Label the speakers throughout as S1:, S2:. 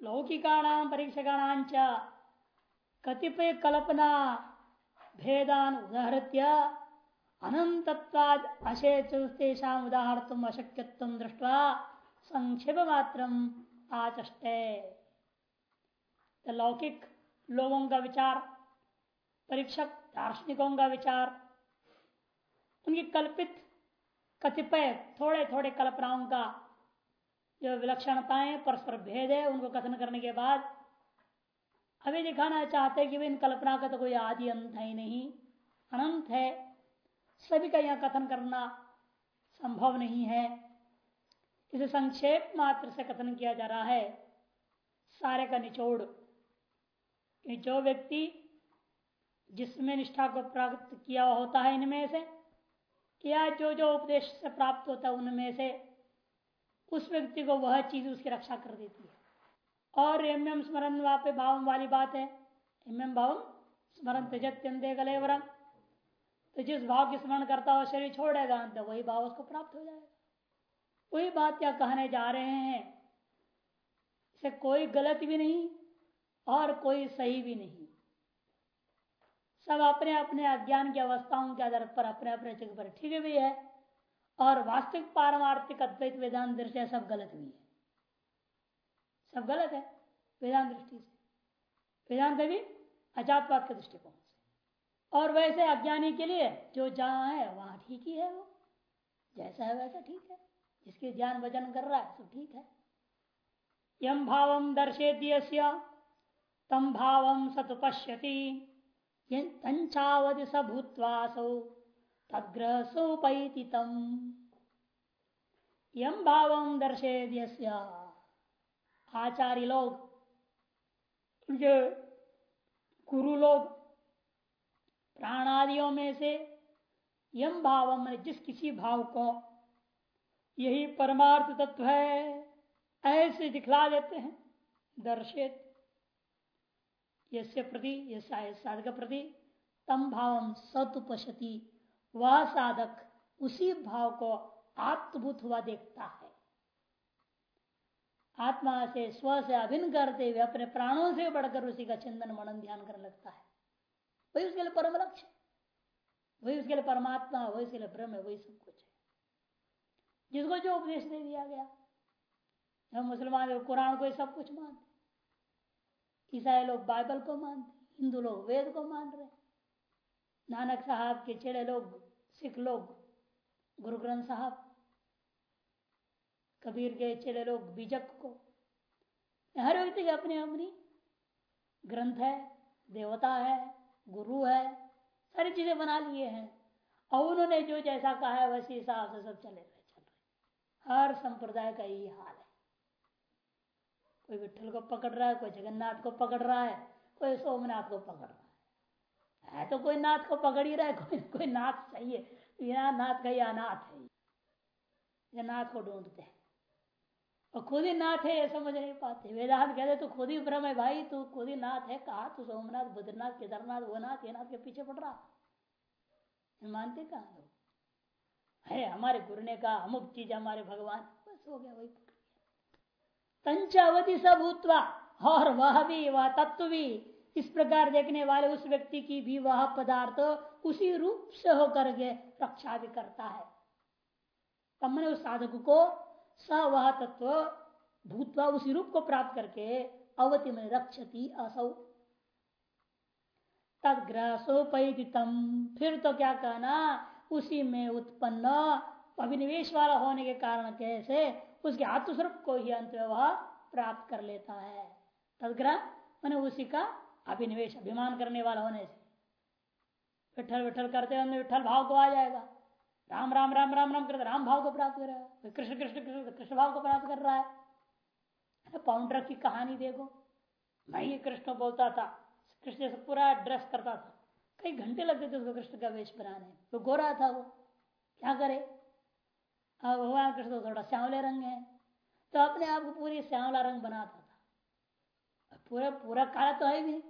S1: लौकिकाणाम परीक्षकाणां च कतिपय कल्पना भेदान उदाहृत्य अनंतत्वाद अशेषा उदाहरण अशक्यत्व दृष्टवा संक्षेप मात्र आचष्टे लौकिक लोगों का विचार परीक्षक दार्शनिकों का विचार उनकी कल्पित कतिपय थोड़े थोड़े कल्पनाओं का जो विलक्षणताएँ परस्पर भेद है, उनको कथन करने के बाद अभी दिखाना चाहते कि इन कल्पना का तो कोई आदि अंत है नहीं, अनंत है। सभी का यह कथन करना संभव नहीं है। इसे संक्षेप मात्र से कथन किया जा रहा है। सारे का निचोड़, कि जो व्यक्ति जिसमें निष्ठा को प्राप्त किया होता है इनमें से, या जो जो उपदेश से प्राप्त होता है उनमें से उस व्यक्ति को वह चीज़ उसकी रक्षा कर देती है। और एम एम स्मरण वापे भाव वाली बात है। एम एम भाव स्मरण त्यजत्यंते कलेवरम। तो जिस भाव की स्मरण करता हो शरीर छोड़ेगा अंत वही भाव उसको प्राप्त हो जाएगा। वही बात क्या कहने जा रहे हैं, इसे कोई गलत भी नहीं और कोई सही भी नहीं। सब अपने अपने अज्ञान की अवस्थाओं के आधार पर अपने अपने जगह पर ठीक भी है। और वास्तविक पारमार्थिक अद्वैत वेदांत दृष्टि सब गलत भी है। सब गलत है, वेदांत दृष्टि से। वेदांत भी अजातवाद के दृष्टिकोण से। और वैसे अज्ञानी के लिए जो जहाँ है, वहाँ ठीक ही है वो। जैसा है वैसा ठीक है। जिसके ज्ञान वज़न कर रहा है सब ठीक है। यम भाव दर्शे तम भाव सत पश्यति तंचावधि स भूतवासौ तग्रह तम यम भाव दर्शे आचार्य लोग जो गुरु लोग प्राणादियों में से यम भाव जिस किसी भाव को, यही परमार्थ तत्व है, ऐसे दिखला देते हैं दर्शित यसे प्रति साधक प्रति तम भाव सतुपशति वह साधक उसी भाव को आत्मभूत हुआ देखता है। आत्मा से, स्व से अभिन्न करते हुए अपने प्राणों से बढ़कर उसी का चिंतन मनन ध्यान करने लगता है। वही उसके लिए परम लक्ष्य वही उसके लिए परमात्मा, वही उसके लिए ब्रह्म है वही सब कुछ है। जिसको जो उपदेश दे दिया गया। हम मुसलमान कुरान को सब कुछ मानते ईसाई लोग बाइबल को मानते हिंदू लोग वेद को मान रहे नानक साहब के चेड़े लोग, सिख लोग गुरु ग्रंथ साहब, कबीर के चेड़े लोग बीजक को, हर व्यक्ति की अपनी अपनी ग्रंथ है, देवता है, गुरु है, सारी चीज़ें बना लिए हैं। और उन्होंने जो जैसा कहा है, वैसे हिसाब से सब चले रहे चल रहे हर संप्रदाय का यही हाल है। कोई विठल को पकड़ रहा है, कोई जगन्नाथ को पकड़ रहा है, कोई सोमनाथ को पकड़ रहा है। है तो कोई नाथ को पकड़ ही रहा है, कोई कोई नाथ है बिना नाथ का ही अनाथ है नाथ को ढूंढते हैं। और खुद ही नाथ है, ये समझ नहीं पाते। वेदांत कहते तो खुद ही ब्रह्म है भाई, तू खुद ही नाथ है। कहा तू सोमनाथ बद्रनाथ केदारनाथ वो नाथ ये नाथ के पीछे पड़ रहा? मानते कहा लोग? है हमारे गुरु ने कहा, अमुक चीज़ हमारे भगवान बस हो गया वही पंचावधि सब उत्वा और वह भी, वह तत्व भी, इस प्रकार देखने वाले उस व्यक्ति की भी वह पदार्थ उसी रूप से होकर के रक्षा भी करता है। तब मैंने उस साधक को स वह तत्व भूतवा उसी रूप को प्राप्त करके अवति में रक्षति असौ। तदग्रसोपैतम फिर तो क्या कहना? उसी में उत्पन्न अभिनिवेश वाला होने के कारण कैसे उसके आत्मस्वरूप को ही अंत वह प्राप्त कर लेता है। तदग्रह, मैंने उसी का अभिनिवेश अभिमान करने वाला होने से। विठल विठल करते हुए विठल भाव को आ जाएगा। राम राम राम राम राम करते राम भाव को प्राप्त कर रहा है। कृष्ण कृष्ण कृष्ण कृष्ण भाव को प्राप्त कर रहा है। पाउंडर की कहानी देखो। मैं कृष्ण बोलता था, कृष्ण से पूरा ड्रेस करता था। कई घंटे लगते थे उसको कृष्ण का वेश बनाने। वो तो गोरा था वो। क्या करे? अब भगवान कृष्ण तो थोड़ा श्यावले रंग है। तो अपने आप को पूरी श्यावला रंग बनाता था। पूरा पूरा काला तो है भी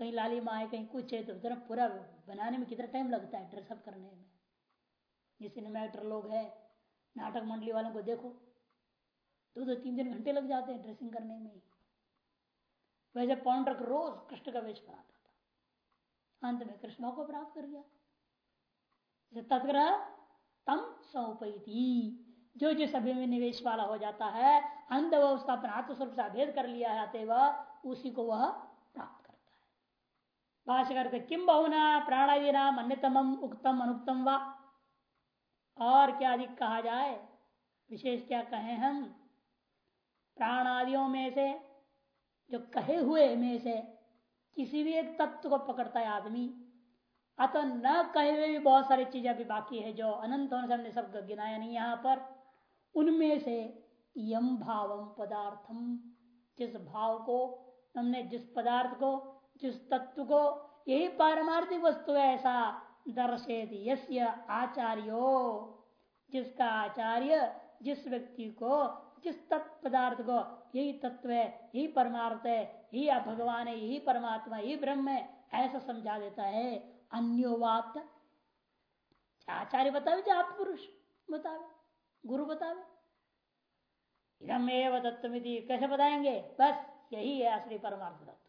S1: कहीं लाली माए कहीं कुछ है तो पूरा बनाने में कितना टाइम लगता है ड्रेसअप करने में? ये सिनेमा एक्टर लोग है, नाटक मंडली वालों को देखो, दो दो तीन तीन घंटे लग जाते हैं ड्रेसिंग करने में वैसे पौंड्रक रोज कृष्ण का वेश बनाता था, अंत में कृष्ण को प्राप्त कर गया। तत्ग्रह, तम सौपैती, जो जिस अभी में निवेश वाला हो जाता है अंत वह उसका अपना आत्मस्वरूप से अभेद कर लिया है अतः उसी को वह भाष्य करते किम बहुना प्राणादि नाम अन्यतम उक्तम अनुक्तम व? और क्या अधिक कहा जाए? विशेष क्या कहें हम? प्राणादियों में से, जो कहे हुए में से, किसी भी एक तत्व को पकड़ता है आदमी। अतः न कहे हुए भी बहुत सारी चीज़ें अभी बाकी है जो अनंत होने से हमने सब गिनाया नहीं यहाँ पर। उनमें से यम भावम पदार्थम, जिस भाव को, हमने जिस पदार्थ को जिस तत्व को यही पारमार्थिक वस्तु है ऐसा दर्शेत यस्य आचार्यो। जिसका आचार्य, जिस व्यक्ति को, जिस तत्व पदार्थ को, यही तत्व है, यही परमार्थ है, यही भगवान है, यही परमात्मा, यही ब्रह्म है, ऐसा समझा देता है अन्योवात। आचार्य बतावे चाहे आप पुरुष बतावे, गुरु बतावे। इधम एवं तत्व कैसे बताएँगे? बस यही है असली परमार्थ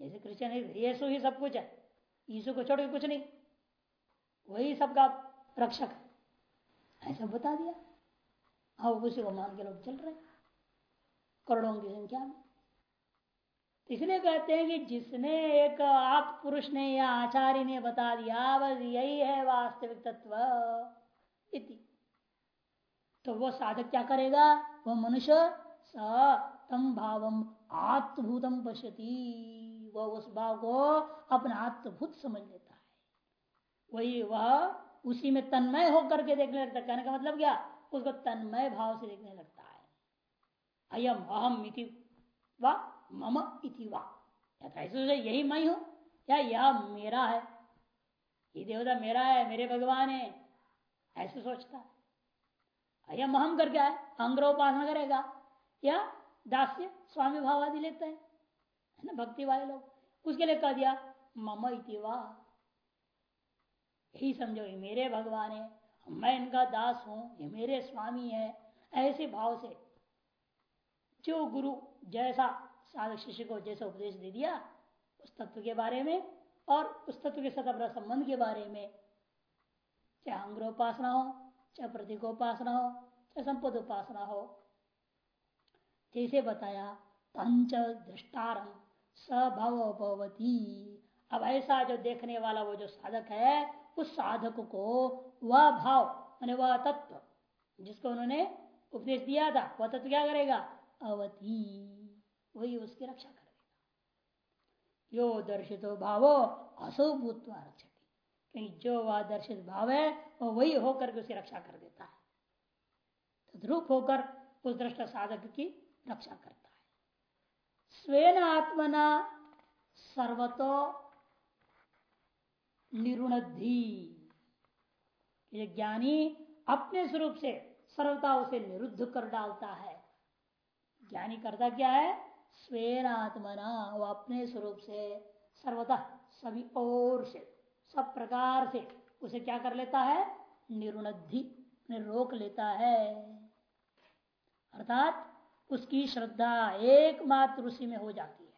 S1: जैसे कृष्ण यीशु ही सब कुछ है। यीशु को छोड़ के कुछ नहीं। वही सबका रक्षक है। ऐसा बता दिया। हाँ उसी को मान के लोग चल रहे करोड़ों की संख्या में। इसलिए कहते हैं कि जिसने एक आप पुरुष ने या आचार्य ने बता दिया, बस यही है वास्तविक तत्व। इति। तो वो साधक क्या करेगा? वो मनुष्य स तम भावम आत्मभूतम पश्यती। वह उस भाव को अपना आत्मभूत समझ लेता है। वही वह उसी में तन्मय होकर के देखने लगता है। कहने का मतलब क्या? उसको तन्मय भाव से देखने लगता है। अयम अहम इति वा, मम इति वा। यही मैं हूँ, या यह मेरा है। ये देवता मेरा है, मेरे भगवान है। ऐसे सोचता है। अयम अहम करके आए, अंग्रोपासना करेगा। या दास्य, स्वामी भाव आदि लेते हैं। है ना, भक्ति वाले लोग? उसके लिए कह दिया, मम इति वा। यही समझो, ये मेरे भगवान है, मैं इनका दास हूँ, ये मेरे स्वामी है, ऐसे भाव से। जो गुरु जैसा साधक शिष्य को जैसा उपदेश दे दिया, उस तत्व के बारे में और उस तत्व के साथ अपना संबंध के बारे में, चाहे अंग्रोपासना हो, चाहे प्रतीकोपासना हो, चाहे संपद उपासना हो। जैसे बताया, पंच दृष्टारम सभव भवती। अब ऐसा जो देखने वाला वो जो साधक है, उस साधक को वह भाव मैंने वह तत्व जिसको उन्होंने उपदेश दिया था, वह तत्व क्या करेगा? अवधि वही उसकी रक्षा करेगा। यो दर्शित भावो असौभूत रक्षक क्योंकि जो वह दर्शित भाव है, वह वही होकर के उसकी रक्षा कर देता है। तद्रूप होकर उस दृष्ट साधक की रक्षा करता है। स्वेन आत्मना सर्वतो निरुणधि ये ज्ञानी अपने स्वरूप से सर्वता उसे निरुद्ध कर डालता है। ज्ञानी करता क्या है? स्वेन आत्मना, वो अपने स्वरूप से, सर्वता सभी ओर से, सब प्रकार से, उसे क्या कर लेता है? निरुणधि रोक लेता है। अर्थात उसकी श्रद्धा एकमात्र उसी में हो जाती है।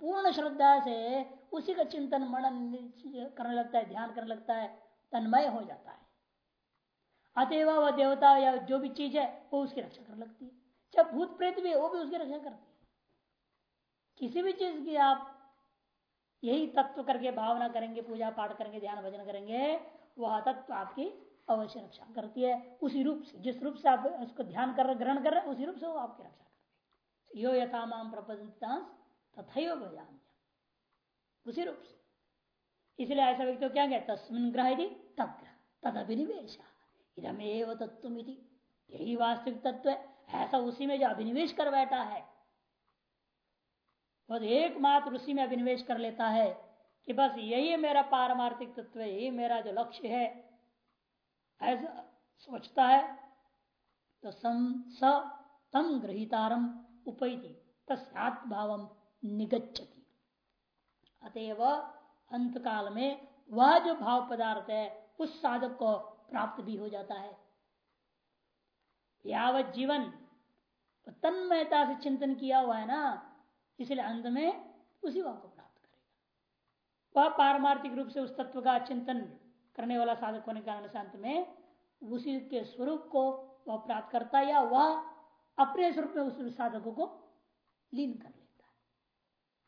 S1: पूर्ण श्रद्धा से उसी का चिंतन मनन करने लगता है, ध्यान करने लगता है, तन्मय हो जाता है। अतएव वह देवता या जो भी चीज़ है, वो उसकी रक्षा करने लगती है। जब भूत प्रेत भी है, वो भी उसकी रक्षा करती है। किसी भी चीज़ की आप यही तत्व करके भावना करेंगे, पूजा पाठ करेंगे, ध्यान भजन करेंगे, वह तत्व आपकी अवश्य रक्षा करती है। उसी रूप से, जिस रूप से आप उसको ध्यान कर ग्रहण कर रहे हैं, उसी रूप से वो आपकी रक्षा करती है। यो यथा माम प्रपंच तथा भजान उसी रूप से। इसलिए ऐसा व्यक्ति क्या कहता तस्मिन ग्रह तब ग्रह तद अभिनिवेश इधमेव तत्व यही वास्तविक तत्व है। ऐसा उसी में जो अभिनिवेश कर बैठा है। वह एकमात्र उसी में अभिनिवेश कर लेता है कि बस यही मेरा पारमार्थिक तत्व यही मेरा जो लक्ष्य है। ऐसा सोचता है तो स तम गृहितारम उपैति तस्त्भाव निगच्छति। अतएव अंत काल में वह जो भाव पदार्थ है, उस साधक को प्राप्त भी हो जाता है। यावत जीवन तन्मयता से चिंतन किया हुआ है ना, इसलिए अंत में उसी भाव को प्राप्त करेगा। वह पारमार्थिक रूप से उस तत्व का चिंतन करने वाला साधक होने के कारण अंत में उसी के स्वरूप को वह प्राप्त करता है या वह अपने स्वरूप में उस साधकों को लीन कर लेता है।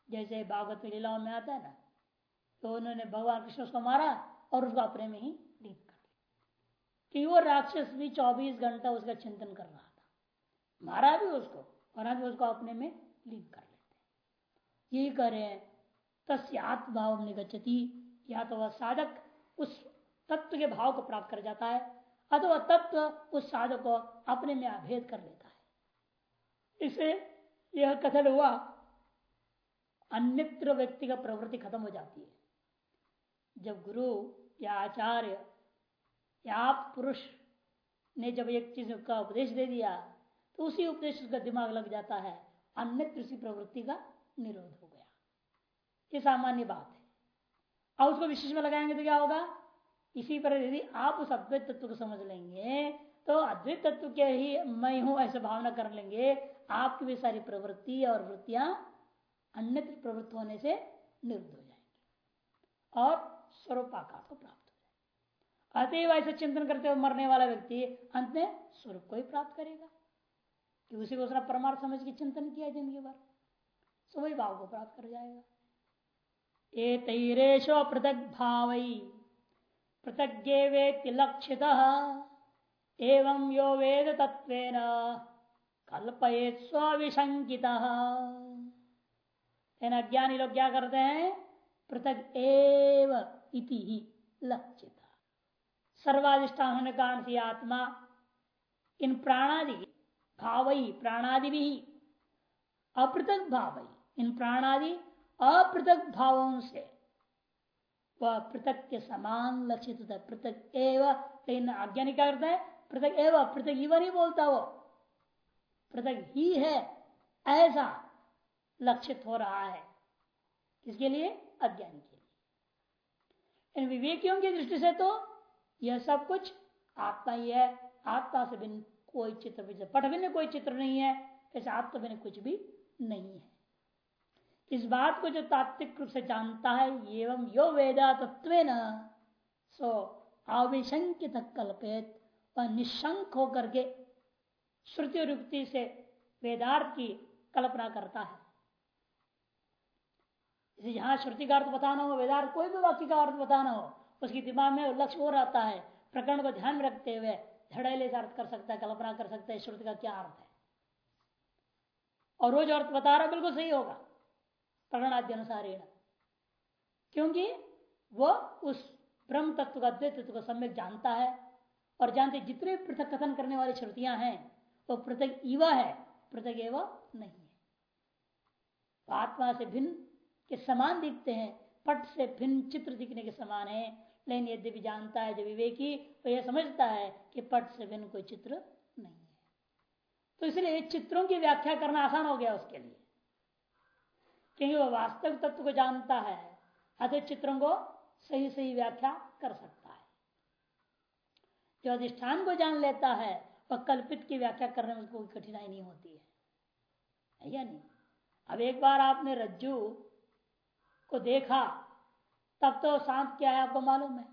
S1: जैसे भागवत लीलाओं में आता है ना तो उन्होंने भगवान कृष्ण को मारा और उसको अपने में ही लीन कर लिया। कि वो राक्षस भी 24 घंटा उसका चिंतन कर रहा था। मारा भी उसको और आज उसको अपने में लीन कर लेते यही करें तस्यात्भाव निगछति या तो वह साधक उस तत्व के भाव को प्राप्त कर जाता है, अथवा तत्व उस साधक को अपने में अभेद कर लेता है। इसे यह कथन हुआ, अन्यत्र व्यक्ति का प्रवृत्ति खत्म हो जाती है। जब गुरु या आचार्य या आप पुरुष ने जब एक चीज़ का उपदेश दे दिया तो उसी उपदेश का दिमाग लग जाता है, अन्यत्र प्रवृत्ति का निरोध हो गया। ये सामान्य बात है। और उसको विशेष में लगाएँगे तो क्या होगा? इसी पर यदि आप उस अद्वैत तत्व को समझ लेंगे तो अद्वैत तत्व के ही मैं हूँ ऐसे भावना कर लेंगे, आपकी भी सारी प्रवृत्ति और वृत्तियाँ अन्य प्रवृत्त होने से निरुद्ध हो जाएँगे और स्वरूपाकार को प्राप्त हो जाएगा। अतएव ऐसे चिंतन करते हुए मरने वाला व्यक्ति अंत में स्वरूप को ही प्राप्त करेगा। कि उसी को उसने परमार्थ समझ के चिंतन किया ज़िंदगी भर सो वही भाव को प्राप्त कर जाएगा। ए तैरेशो पृथक भाव पृथज्ञे वेत्ति लक्षित। एवं यो वेद तत्व कल्पयेत स्विशंकित अज्ञानी लोग क्या करते हैं? पृथक एव इति ही लक्षित। सर्वाधिष्ठान होने कारण से आत्मा। इन प्राणादि भावई प्राणादि भी अपृथक भावई इन प्राणादि अपृथक भावों से वह पृथक के समान लक्षित होता है। पृथक एवं लेकिन क्या करता है? पृथक एवं पृथक इव नहीं बोलता वो। पृथक ही है, ऐसा लक्षित हो रहा है। किसके लिए? अज्ञानी के लिए। इन विवेकियों की दृष्टि से तो यह सब कुछ आत्मा ही है। आत्मा से भिन्न कोई चित्र, पट भिन्न कोई चित्र नहीं है। ऐसे आत्मा भिन्न कुछ भी नहीं है। इस बात को जो तात्विक रूप से जानता है, एवं यो वेदा तत्व न सो अविशंकित कल्पित, वह निशंक होकर के श्रुति रुक्ति से वेदार्थ की कल्पना करता है। जहाँ श्रुति का अर्थ बताना हो, वेदार्थ कोई भी वाक्य का अर्थ बताना हो, उसकी दिमाग में लक्ष्य हो रहता है। प्रकरण को ध्यान रखते हुए धड़ेले से अर्थ कर सकता है, कल्पना कर सकता है श्रुति का क्या अर्थ है। और वो जो अर्थ बता रहा बिल्कुल सही होगा। प्रकरणाद्य अनुसार क्योंकि वो उस ब्रह्म तत्व का अद्वैत तत्व को सम्यक जानता है और जानते जितने पृथक कथन करने वाली श्रुतियाँ हैं, वो पृथक इवा है, पृथक एवं नहीं है। तो आत्मा से भिन्न के समान दिखते हैं, पट से भिन्न चित्र दिखने के समान है। लेकिन यदि भी जानता है जो विवेकी तो यह समझता है कि पट से भिन्न कोई चित्र नहीं है। तो इसलिए चित्रों की व्याख्या करना आसान हो गया उसके लिए। क्योंकि वह वास्तविक तत्व को जानता है। अतः चित्रों को सही सही व्याख्या कर सकता है। जो अधिष्ठान को जान लेता है, वह कल्पित की व्याख्या करने में कोई कठिनाई नहीं होती है या नहीं? अब एक बार आपने रज्जू को देखा, तब तो सांप क्या है आपको मालूम है?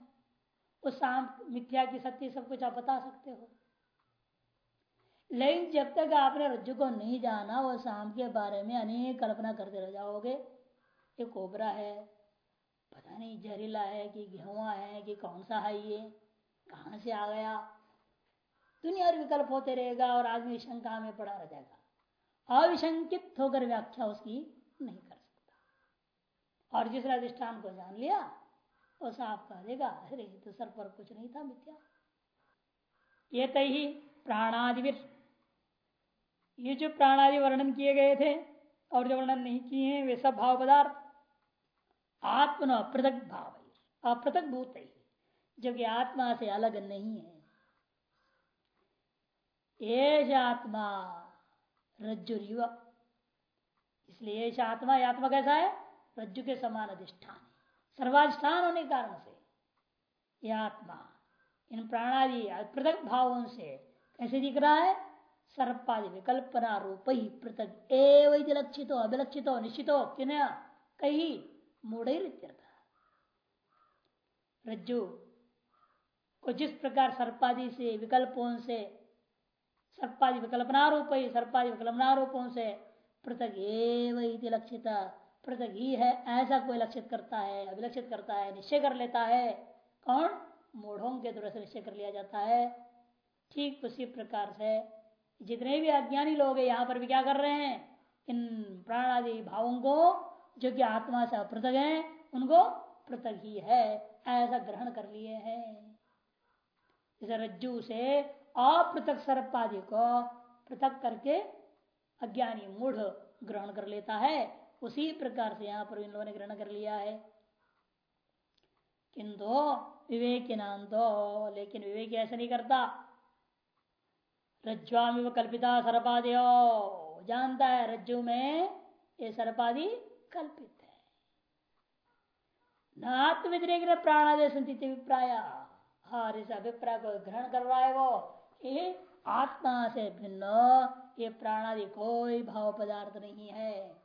S1: उस सांप मिथ्या की सत्य सब कुछ आप बता सकते हो। लेकिन जब तक आपने रज्जु को नहीं जाना, वो शाम के बारे में अनेक कल्पना करते रह जाओगे। ये कोबरा है, पता नहीं जहरीला है कि गेहुआ है कि कौन सा है ये, कहाँ से आ गया? दुनिया और विकल्प होते रहेगा और आदमी शंका में पड़ा रह जाएगा। अविशंकित होकर व्याख्या उसकी नहीं कर सकता। और जिस अधिष्ठान को जान लिया, वो साफ़ कह देगा, अरे तो सर पर कुछ नहीं था मिथ्या। ये तही प्राणादिविर ये जो प्राणादि वर्णन किए गए थे और जो वर्णन नहीं किए हैं, वे सब भाव पदार्थ। आत्म पृथक भाव अपृथक भूत है। जबकि आत्मा से अलग नहीं है। ये आत्मा रज्जु युवा। इसलिए एश आत्मा आत्मा कैसा है? रज्जु के समान अधिष्ठान सर्वाधिष्ठान होने के कारण से यह आत्मा इन प्राणादि पृथक भावों से कैसे दिख रहा है? सर्पादि विकल्पना रूप ही पृथक। एवं लक्षित हो अभिलक्षित हो निश्चित हो कि? कहीं मूढ़ रज्जु को जिस प्रकार सर्पादि से, विकल्पों से, सर्पादि विकल्पना रूप ही सर्पादि विकल्पना रूपों से पृथक एवं लक्षित। पृथक ही है, ऐसा कोई लक्षित करता है, अभिलक्षित करता है, निश्चय कर लेता है। कौन? मूढ़ों के द्वारा से निश्चय कर लिया जाता है। ठीक उसी प्रकार से जितने भी अज्ञानी लोग यहाँ पर भी क्या कर रहे हैं? इन प्राण आदि भावों को, जो कि आत्मा से पृथक है, उनको पृथक ही है। ऐसा ग्रहण कर लिए हैं। जैसे रज्जु से अपृथक सर्प आदि को पृथक करके अज्ञानी मूढ़ ग्रहण कर लेता है। उसी प्रकार से यहाँ पर इन लोगों ने ग्रहण कर लिया है। किंतु विवेक नाम तो लेकिन विवेक ऐसा नहीं करता। रज्जुआमी कल्पिता सर्पादि जानता है रज्जु में ये सर्पादि कल्पित है। नात्म व्यतिरेक प्राणादि अभिप्राय। हर इस अभिप्राय को ग्रहण कर रहा है वो। ये आत्मा से भिन्न, ये प्राणादि कोई भाव पदार्थ नहीं है।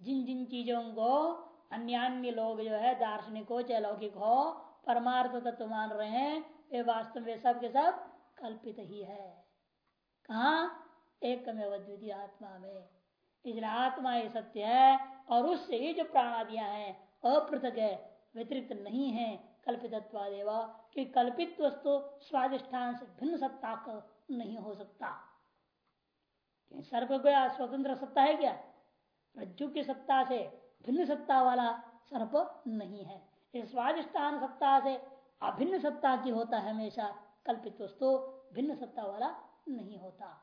S1: जिन जिन चीज़ों को अन्य अन्य लोग जो है, दार्शनिक हो चाहे लौकिक हो, परमार्थ तत्व मान रहे हैं, वे वास्तव में सब के सब कल्पित ही है। कहा? एक द्वितीय आत्मा में। इसलिए आत्मा ये सत्य है, और उससे ये जो प्राणादियाँ हैं अपृथक है, व्यतिरिक्त नहीं है कल्पित कि कल्पित वस्तु स्वादिष्ठान से भिन्न सत्ता का नहीं हो सकता। सर्प को स्वतंत्र सत्ता है क्या? रज्जु की सत्ता से भिन्न सत्ता वाला सर्प नहीं है। इस स्वादिष्टान सत्ता से अभिन्न सत्ता की होता है हमेशा कल्पित वस्तु, भिन्न सत्ता वाला नहीं होता।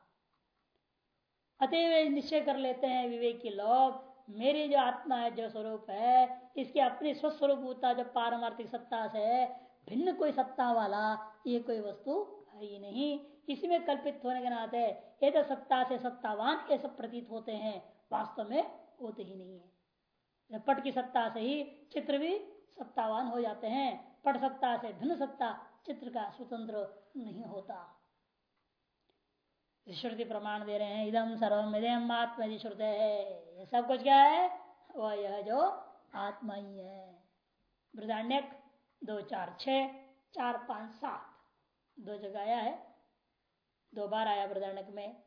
S1: अतएव निश्चय कर लेते हैं विवेक विवेकी लोग, मेरी जो आत्मा है, जो स्वरूप है, इसकी अपनी स्वस्वरूप होता जो पारमार्थिक सत्ता से भिन्न कोई सत्ता वाला, ये कोई वस्तु है ही नहीं। इसी में कल्पित होने के नाते ये तो सत्ता से सत्तावान, ये सब प्रतीत होते हैं, वास्तव में होते ही नहीं है। पट की सत्ता से ही चित्र भी सत्तावान हो जाते हैं, पट सत्ता से भिन्न सत्ता चित्र का स्वतंत्र नहीं होता। श्रुति प्रमाण दे रहे हैं इदम सर्वम इदम आत्मा श्रुत है। ये सब कुछ क्या है? वह यह जो आत्मा ही है। बृदान्यक दो चार छ चार पाँच सात। दो जगह आया है। दो बार आया बृदान्यक में।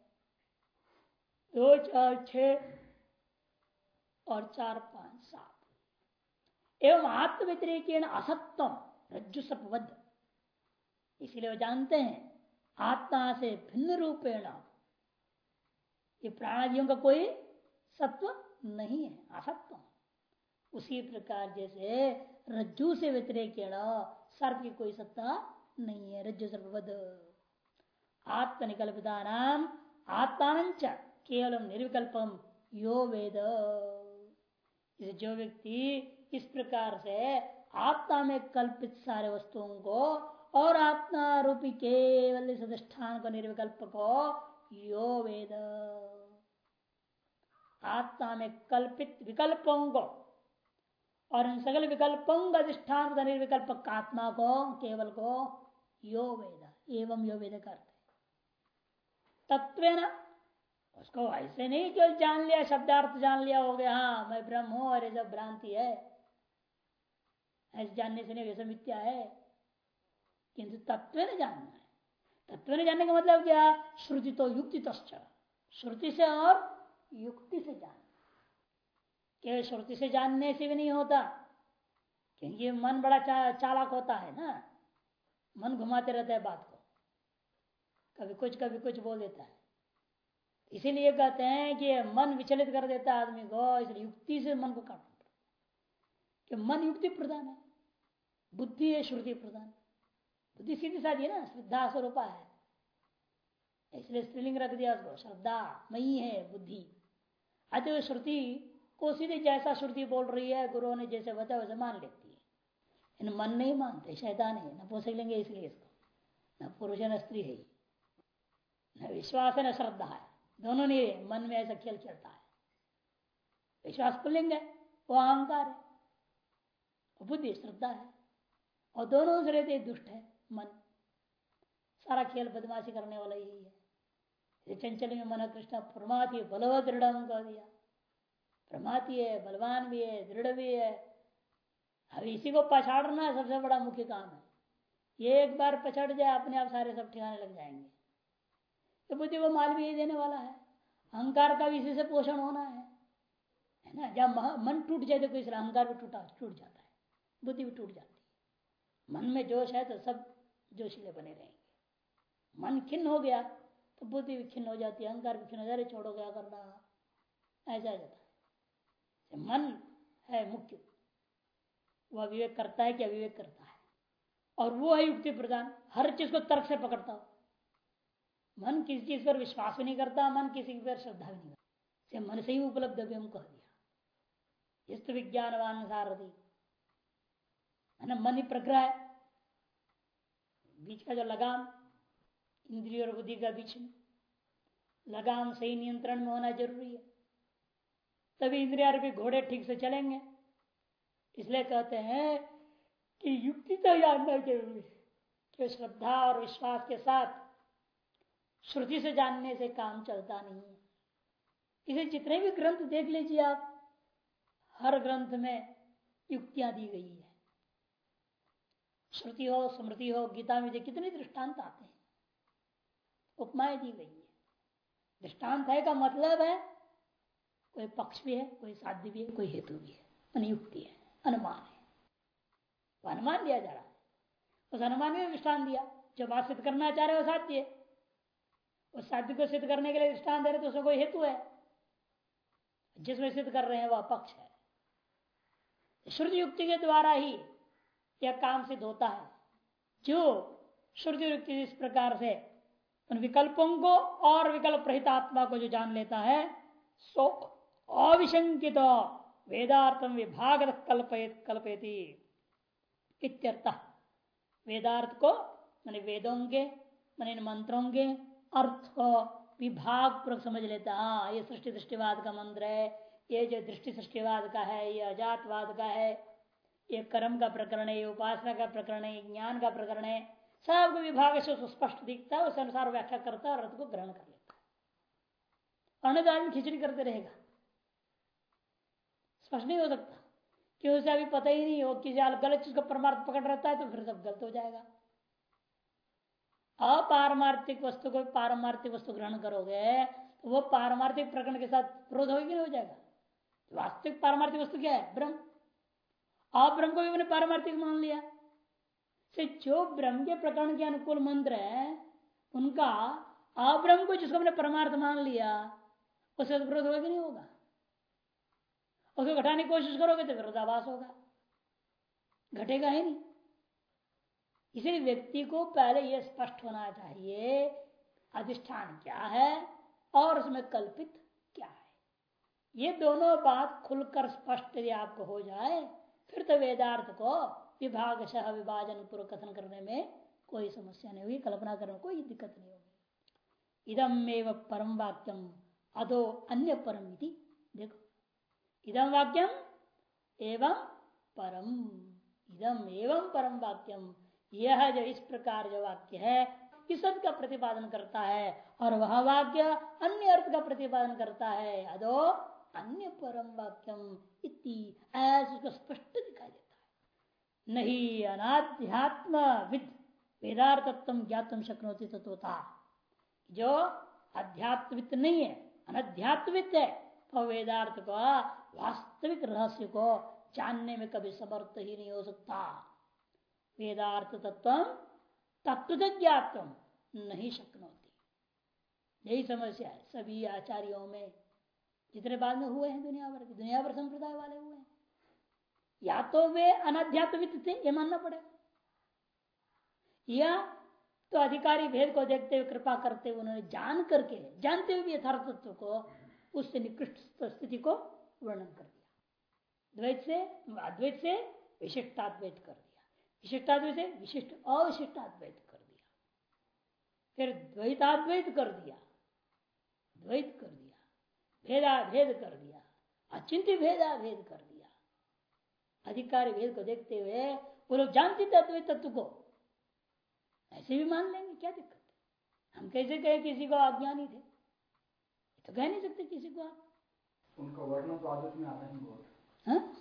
S1: दो चार छ और चार पाँच सात। एवं आत्म व्यतिरेक असत्वम रज्जु सपवध इसीलिए वो जानते हैं आत्मा से भिन्न रूपेण। ये प्राणादियों का कोई सत्व नहीं है, असत्व। उसी प्रकार जैसे रज्जु से व्यतिरेक सर्प की कोई सत्ता नहीं है, रज्जु सर्ववध आत्मनिकल्पिता नाम आत्मान केवल निर्विकल्पम यो वेद। जो व्यक्ति इस प्रकार से आत्मा में कल्पित सारे वस्तुओं को और आत्मा रूपी केवल इस अधिष्ठान को, निर्विकल्प को यो वेद। आत्मा में कल्पित विकल्पों को और इन सकल विकल्पों का अधिष्ठान का निर्विकल्प आत्मा को, केवल को यो वेद, एवं यो वेद करते तत्व उसको ऐसे नहीं केवल जान लिया, शब्दार्थ जान लिया, हो गया हाँ मैं ब्रह्म हूँ और ये भ्रांति है। ऐसे जानने से नहीं वैसे मिथ्या है। किंतु तत्व ने जानना है। तत्व ने जानने का मतलब क्या? श्रुति तो युक्ति श्रुति से और युक्ति से जानना केवल श्रुति से जानने से भी नहीं होता क्योंकि मन बड़ा चा, चालाक होता है ना। मन घुमाते रहता है बात को। कभी कुछ कभी कुछ बोल देता है। इसीलिए कहते हैं कि मन विचलित कर देता है आदमी को इसलिए युक्ति से मन को काटना कि मन युक्ति प्रधान है बुद्धि है श्रुति प्रधान बुद्धि सीधी साधी है ना श्रद्धा स्वरूपा है। इसलिए स्त्रीलिंग रख दिया उसको श्रद्धा मई है, बुद्धि। अतः श्रुति को सीधे जैसा श्रुति बोल रही है गुरु ने जैसे बताया, वैसे मान लेती है। इन मन नहीं मानते, शैतान है, न पोस लेंगे इसलिए इसको। न पुरुष है न स्त्री है। न विश्वास है, न श्रद्धा है। दोनों ने मन में ऐसा खेल खेलता है। विश्वास पुलिंग है, वो अहंकार है। बुद्धि, श्रद्धा है। और दोनों से रहते दुष्ट है। मन। सारा खेल बदमाशी करने वाला यही है। चंचल में मन कृष्ण प्रमाती बलव दृढ़ कह दिया। प्रमाति है, बलवान भी है, दृढ़ भी है। अब इसी को पछाड़ना सबसे बड़ा मुख्य काम है। ये एक बार पछड़ जाए, अपने आप सारे सब ठिकाने लग जाएँगे। तो बुद्धि को माल भी यही देने वाला है। अहंकार का भी इसी से पोषण होना है। है ना? जब मन टूट जाए तो कोई अहंकार भी टूटा टूट जाता है। बुद्धि भी टूट जाती है। मन में जोश है तो सब जोशीले बने रहेंगे। मन खिन्न हो गया तो बुद्धि भी खिन्न हो जाती है, अहंकार भी खिन्न हो जाए छोड़ो क्या करना। ऐसा जाता मन है मुख्य। वह विवेक करता है कि अविवेक करता है। और वो है युक्ति प्रदान हर चीज़ को तर्क से पकड़ता हो। मन किसी चीज़ पर विश्वास भी नहीं करता, मन किसी पर श्रद्धा भी नहीं करता। मन से ही उपलब्ध भी हम कह दिया इस विज्ञानवान सारथी। है ना? मन ही प्रग्रह है। बीच का जो लगाम, इंद्रिय और बुद्धि का बीच में, लगाम सही नियंत्रण में होना ज़रूरी है। तभी इंद्रिया भी घोड़े ठीक से चलेंगे। इसलिए कहते हैं कि युक्ति तो जानना ज़रूरी है, कि श्रद्धा और विश्वास के साथ श्रुति से जानने से काम चलता नहीं है। इसे जितने भी ग्रंथ देख लीजिए आप, हर ग्रंथ में युक्तियाँ दी गई है। श्रुति हो, स्मृति हो, गीता में कितने दृष्टांत आते हैं। उपमाएँ दी गई है। दृष्टांत है का मतलब है, कोई पक्ष भी है, कोई साध्य भी है, कोई हेतु भी है, अनुयुक्ति है, अनुमान है। तो अनुमान दिया जा रहा है। उस अनुमान में दृष्टान दिया। जो बात सिद्ध करना चाह रहे हो साध्य उस साध्य को सिद्ध करने के लिए दृष्टान दे रहे तो उसमें कोई हेतु है। जिसमें सिद्ध कर रहे हैं, वह पक्ष है। श्रुति युक्ति के द्वारा ही यह काम सिद्ध होता है। जो श्रुति इस प्रकार से उन विकल्पों को और विकल्प रहित आत्मा को जो जान लेता है, सो अविशंकित वेदार्थम विभाग कल्पयत कल्पयती इत्यर्थ। वेदार्थ को मैंने वेदों के मैंने इन मंत्रों के अर्थ को विभाग पूर्वक समझ लेता हाँ ये सृष्टि दृष्टिवाद का मंत्र है, ये जो दृष्टि सृष्टिवाद का है, ये अजातवाद का है ये कर्म का प्रकरण है, ये उपासना का प्रकरण है ज्ञान का प्रकरण है, सब विभाग से स्पष्ट दिखता है, उस अनुसार व्याख्या करता है और अर्थ को ग्रहण कर लेता है। अन्य खिचड़ी करते रहेगा। स्पष्ट नहीं हो सकता। कि उसे अभी पता ही नहीं हो किसी गलत चीज़ का परमार्थ पकड़ रहता है तो फिर सब गलत हो जाएगा। अपारमार्थिक वस्तु को पारमार्थिक वस्तु ग्रहण करोगे तो वो पारमार्थिक प्रकरण के साथ विरोध नहीं हो जाएगा? वास्तविक पारमार्थिक वस्तु क्या है? ब्रह्म। आप ब्रह्म को भी मैंने पारमार्थिक मान लिया। से जो ब्रह्म के प्रकरण के अनुकूल मंत्र है, उनका अब्रह्म को जिसको मैंने परमार्थ मान लिया, उससे विरोध होगा कि नहीं होगा? उसको घटाने की कोशिश करोगे तो विरोधाभास होगा। घटेगा ही नहीं। इसलिए व्यक्ति को पहले यह स्पष्ट होना चाहिए, अधिष्ठान क्या है और उसमें कल्पित क्या है। ये दोनों बात खुलकर स्पष्ट यदि आपको हो जाए फिर तो वेदार्थ को विभाग सह विभाजन पूर्व कथन करने में कोई समस्या नहीं होगी कल्पना करने में कोई दिक्कत नहीं होगी। इदम एवं परम वाक्यम अदो अन्य परम देखो, इदम वाक्यम एवं परम, इदम एवं परम वाक्यम, यह जो इस प्रकार जो वाक्य है इस अर्थ का प्रतिपादन करता है, और वह वाक्य अन्य अर्थ का प्रतिपादन करता है अदो अन्य परम वाक्यम इति ऐसा स्पष्ट दिखाई देता है। नहीं अनाध्यात्म विद वेदार्थत्व ज्ञातम शक्नोती तत्वता जो अध्यात्मित नहीं है अनध्यात्मित है तो वेदार्थ को वास्तविक रहस्य को जानने में कभी समर्थ ही नहीं हो सकता। वेदार्थ तत्व तत्व ज्ञातम नहीं होती यही समस्या है, सभी आचार्यों में जितने बाद में हुए हैं दुनिया भर के, दुनिया भर संप्रदाय वाले हुए हैं। या तो वे अनाध्यात्मिक थे, ये मानना पड़ेगा। या तो अधिकारी भेद को देखते हुए कृपा करते हुए उन्होंने जान करके, जानते हुए भी यथार्थ तत्व को, उससे निकृष्ट स्थिति को वर्णन कर दिया। द्वैत से, अद्वैत से विशिष्टाद्वैत कर दिया। विशिष्टाद्वैत से विशिष्ट, अविशिष्टाद्वैत कर दिया। फिर द्वैताद्वैत कर दिया। द्वैत कर दिया। भेदा भेद कर दिया अचिंत्य भेदा भेद कर दिया। अधिकारी भेद को देखते हुए वो लोग जानते अद्वैत तत्व को। ऐसे भी मान लेंगे क्या दिक्कत है? हम कैसे कहे किसी को अज्ञानी थे? तो कह नहीं सकते किसी को आप।
S2: उनका वर्णन तो आदत में आता है बहुत
S1: हाँ?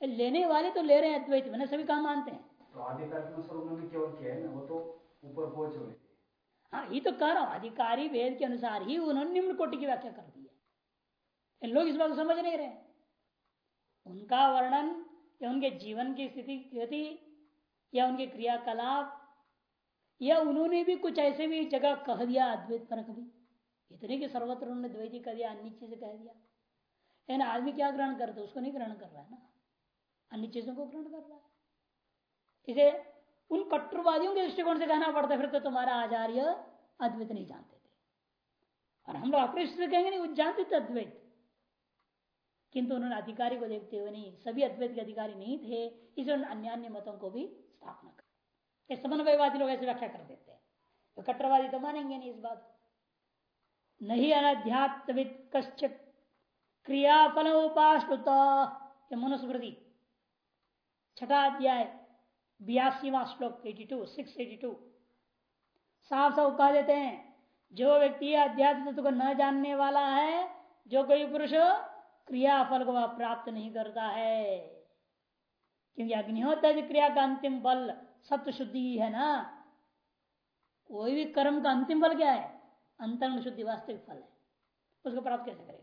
S1: लेने वाले तो ले रहे हैं अद्वैत मैंने सभी कहा मानते हैं।
S2: तो अनुसार उन्होंने केवल किया है ना वो तो ऊपर पहुँचे थे।
S1: हाँ ये तो कह रहा हूँ, अधिकारी वेद के अनुसार ही उन्होंने निम्न कोटि की व्याख्या कर दी है। लोग इस बात को समझ नहीं रहे उनका वर्णन या उनके जीवन की स्थिति गति या उनके क्रियाकलाप या उन्होंने भी कुछ ऐसे भी जगह कह दिया, अद्वैत पर कभी। इतने कि सर्वत्र उन्होंने द्वैती कह दिया, अन्य चीज़ें कह दिया। लेकिन आदमी क्या ग्रहण करते उसको नहीं ग्रहण कर रहा है ना। अन्य चीज़ों को ग्रहण कर रहा है। इसे उन कट्टरवादियों के दृष्टिकोण से कहना पड़ता फिर तो तुम्हारा आचार्य अद्वैत नहीं जानते थे। और हम लोग अपने कहेंगे, नहीं, वो जानते थे अद्वैत। किंतु उन्होंने अधिकारी को देखते हुए नहीं, सभी अद्वैत के अधिकारी नहीं थे इसलिए अन्य अन्य मतों को भी स्थापना कर। समन्वयवादी लोग ऐसे व्याख्या कर देते हैं। तो कट्टरवादी तो मानेंगे नहीं इस बात नहीं अनाध्यात्मित कश्चित क्रियाफल उपाश्रुत मनुस्मृति। छठा अध्याय। बयासीवा श्लोक eighty two, six eighty two. साफ़ साफ़ कह देते हैं, जो व्यक्ति अध्यात्म तत्व को न जानने वाला है, जो कोई पुरुष क्रियाफल को प्राप्त नहीं करता है। क्योंकि अग्निहोत्र क्रिया का अंतिम बल सत्य शुद्धि ही है ना, कोई भी कर्म का अंतिम बल क्या है? अंतरण शुद्धि वास्तविक फल है। उसको प्राप्त कैसे करेगा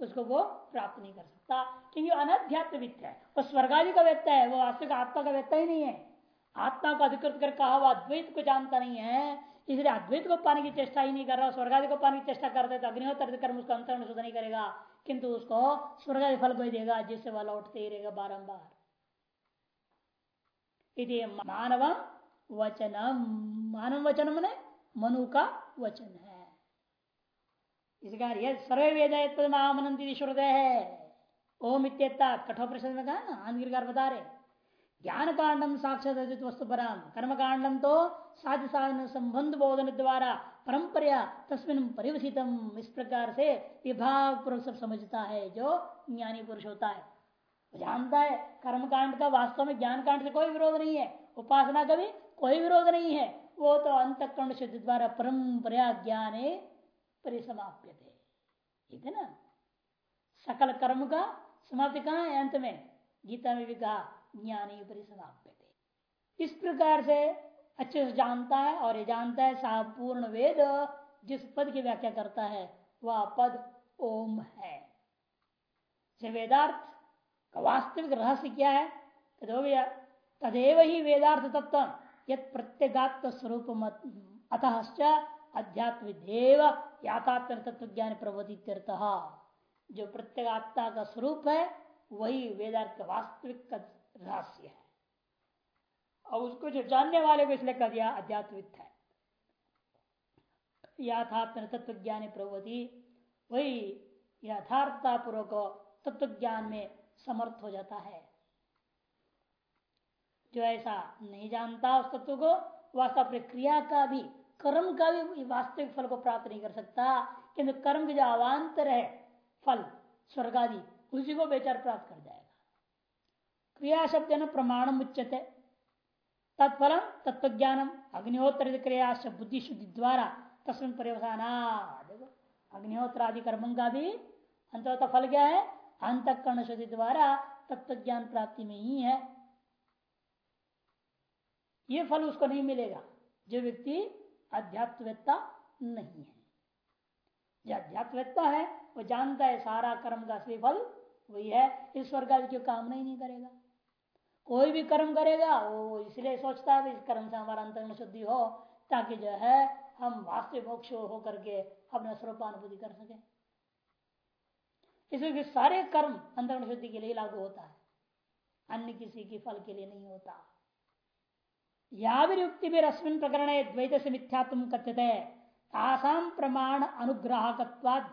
S1: उसको वो प्राप्त नहीं कर सकता। क्योंकि अनध्यात्म वित्त है। वो स्वर्गादि का व्यक्ता है, वो वास्तविक आत्मा का व्यक्ता ही नहीं है। आत्मा को अधिकृत कर कहा हुआ अद्वैत को जानता नहीं है। इसलिए अद्वैत को पाने की चेष्टा ही नहीं कर रहा, स्वर्गादि को पाने की चेष्टा करते तो अग्निहोत्र कर्म उसका अंतरण शुद्ध नहीं करेगा। किंतु उसको स्वर्गादि फल ही देगा, जिससे वह लौटते ही रहेगा बारम्बार मानव वचनम। मानव वचन मैंने मनु का वचन है। इसका सर्वे वेद है। ओम इत्यता में कहा ना बता रहे ज्ञान कांडम साक्षात वस्तु पराम। कर्म कांडम तो साध्य साधन संबंध बोधन द्वारा परंपरा तस्मिन परिवसितम इस प्रकार से विभाग पूर्व सब समझता है, जो ज्ञानी पुरुष होता है। जानता है कर्म कांड का वास्तव में ज्ञान कांड से कोई विरोध नहीं है। उपासना का भी कोई विरोध नहीं है। वो तो अंत कर्ण द्वारा परंपरा ज्ञान परिसमाप्य थे ठीक है ना? सकल कर्म का समाप्ति कहा है? अंत में। गीता में भी कहा, ज्ञानी परिसमाप्य थे इस प्रकार से अच्छे से जानता है और ये जानता है संपूर्ण वेद जिस पद की व्याख्या करता है, वह पद ओम है। वेदार्थ का वास्तविक रहस्य क्या है? तदेव ही वेदार्थ तत्व यद प्रत्येगात्म स्वरूप अतः अध्यात्म देव याथात्म तत्व ज्ञान प्रबोधित जो प्रत्येगात्मा का स्वरूप है, वही वेदार्थ का वास्तविक रहस्य है। और उसको जो जानने वाले को इसलिए कह दिया, अध्यात्मिक है। यथात्म तत्व ज्ञान प्रवृति वही यथार्थता पूर्वक तत्व ज्ञान में समर्थ हो जाता है। जो ऐसा नहीं जानता उस तत्व को वास्तव प्रक्रिया का भी कर्म का भी वास्तविक फल को प्राप्त नहीं कर सकता, किंतु कर्म के जो अवान्तर है, फल, स्वर्ग आदि, उसी को बेचार प्राप्त कर जाएगा। क्रिया शब्द न प्रमाण उच्चते तत्फलम तत्व ज्ञानम अग्निहोत्र क्रिया बुद्धि शुद्धि द्वारा तस्वीन पर्यवसाना देखो अग्निहोत्र आदि कर्म का भी अंत फल क्या है? अंत कर्ण शुद्धि द्वारा तत्व ज्ञान प्राप्ति में ही है। ये फल उसको नहीं मिलेगा। जो व्यक्ति अध्यात्मवेत्ता नहीं है। जो अध्यात्मवेत्ता है, वो जानता है सारा कर्म का असली फल वही है, इस स्वर्ग की कामना नहीं करेगा। कोई भी कर्म करेगा, वो इसलिए सोचता है इस कर्म से हमारा अंतरण शुद्धि हो, ताकि जो है, हम वास्तविक मोक्ष हो करके अपना स्वरूपानुभूति कर सके। इसलिए सारे कर्म अंतरण शुद्धि के लिए लागू होता है। अन्य किसी के फल के लिए नहीं होता। याविरुक्ति भी रश्मिन प्रकरण द्वैत से मिथ्यात्म कथ्यते। तासाम प्रमाण अनुग्राहकत्वाद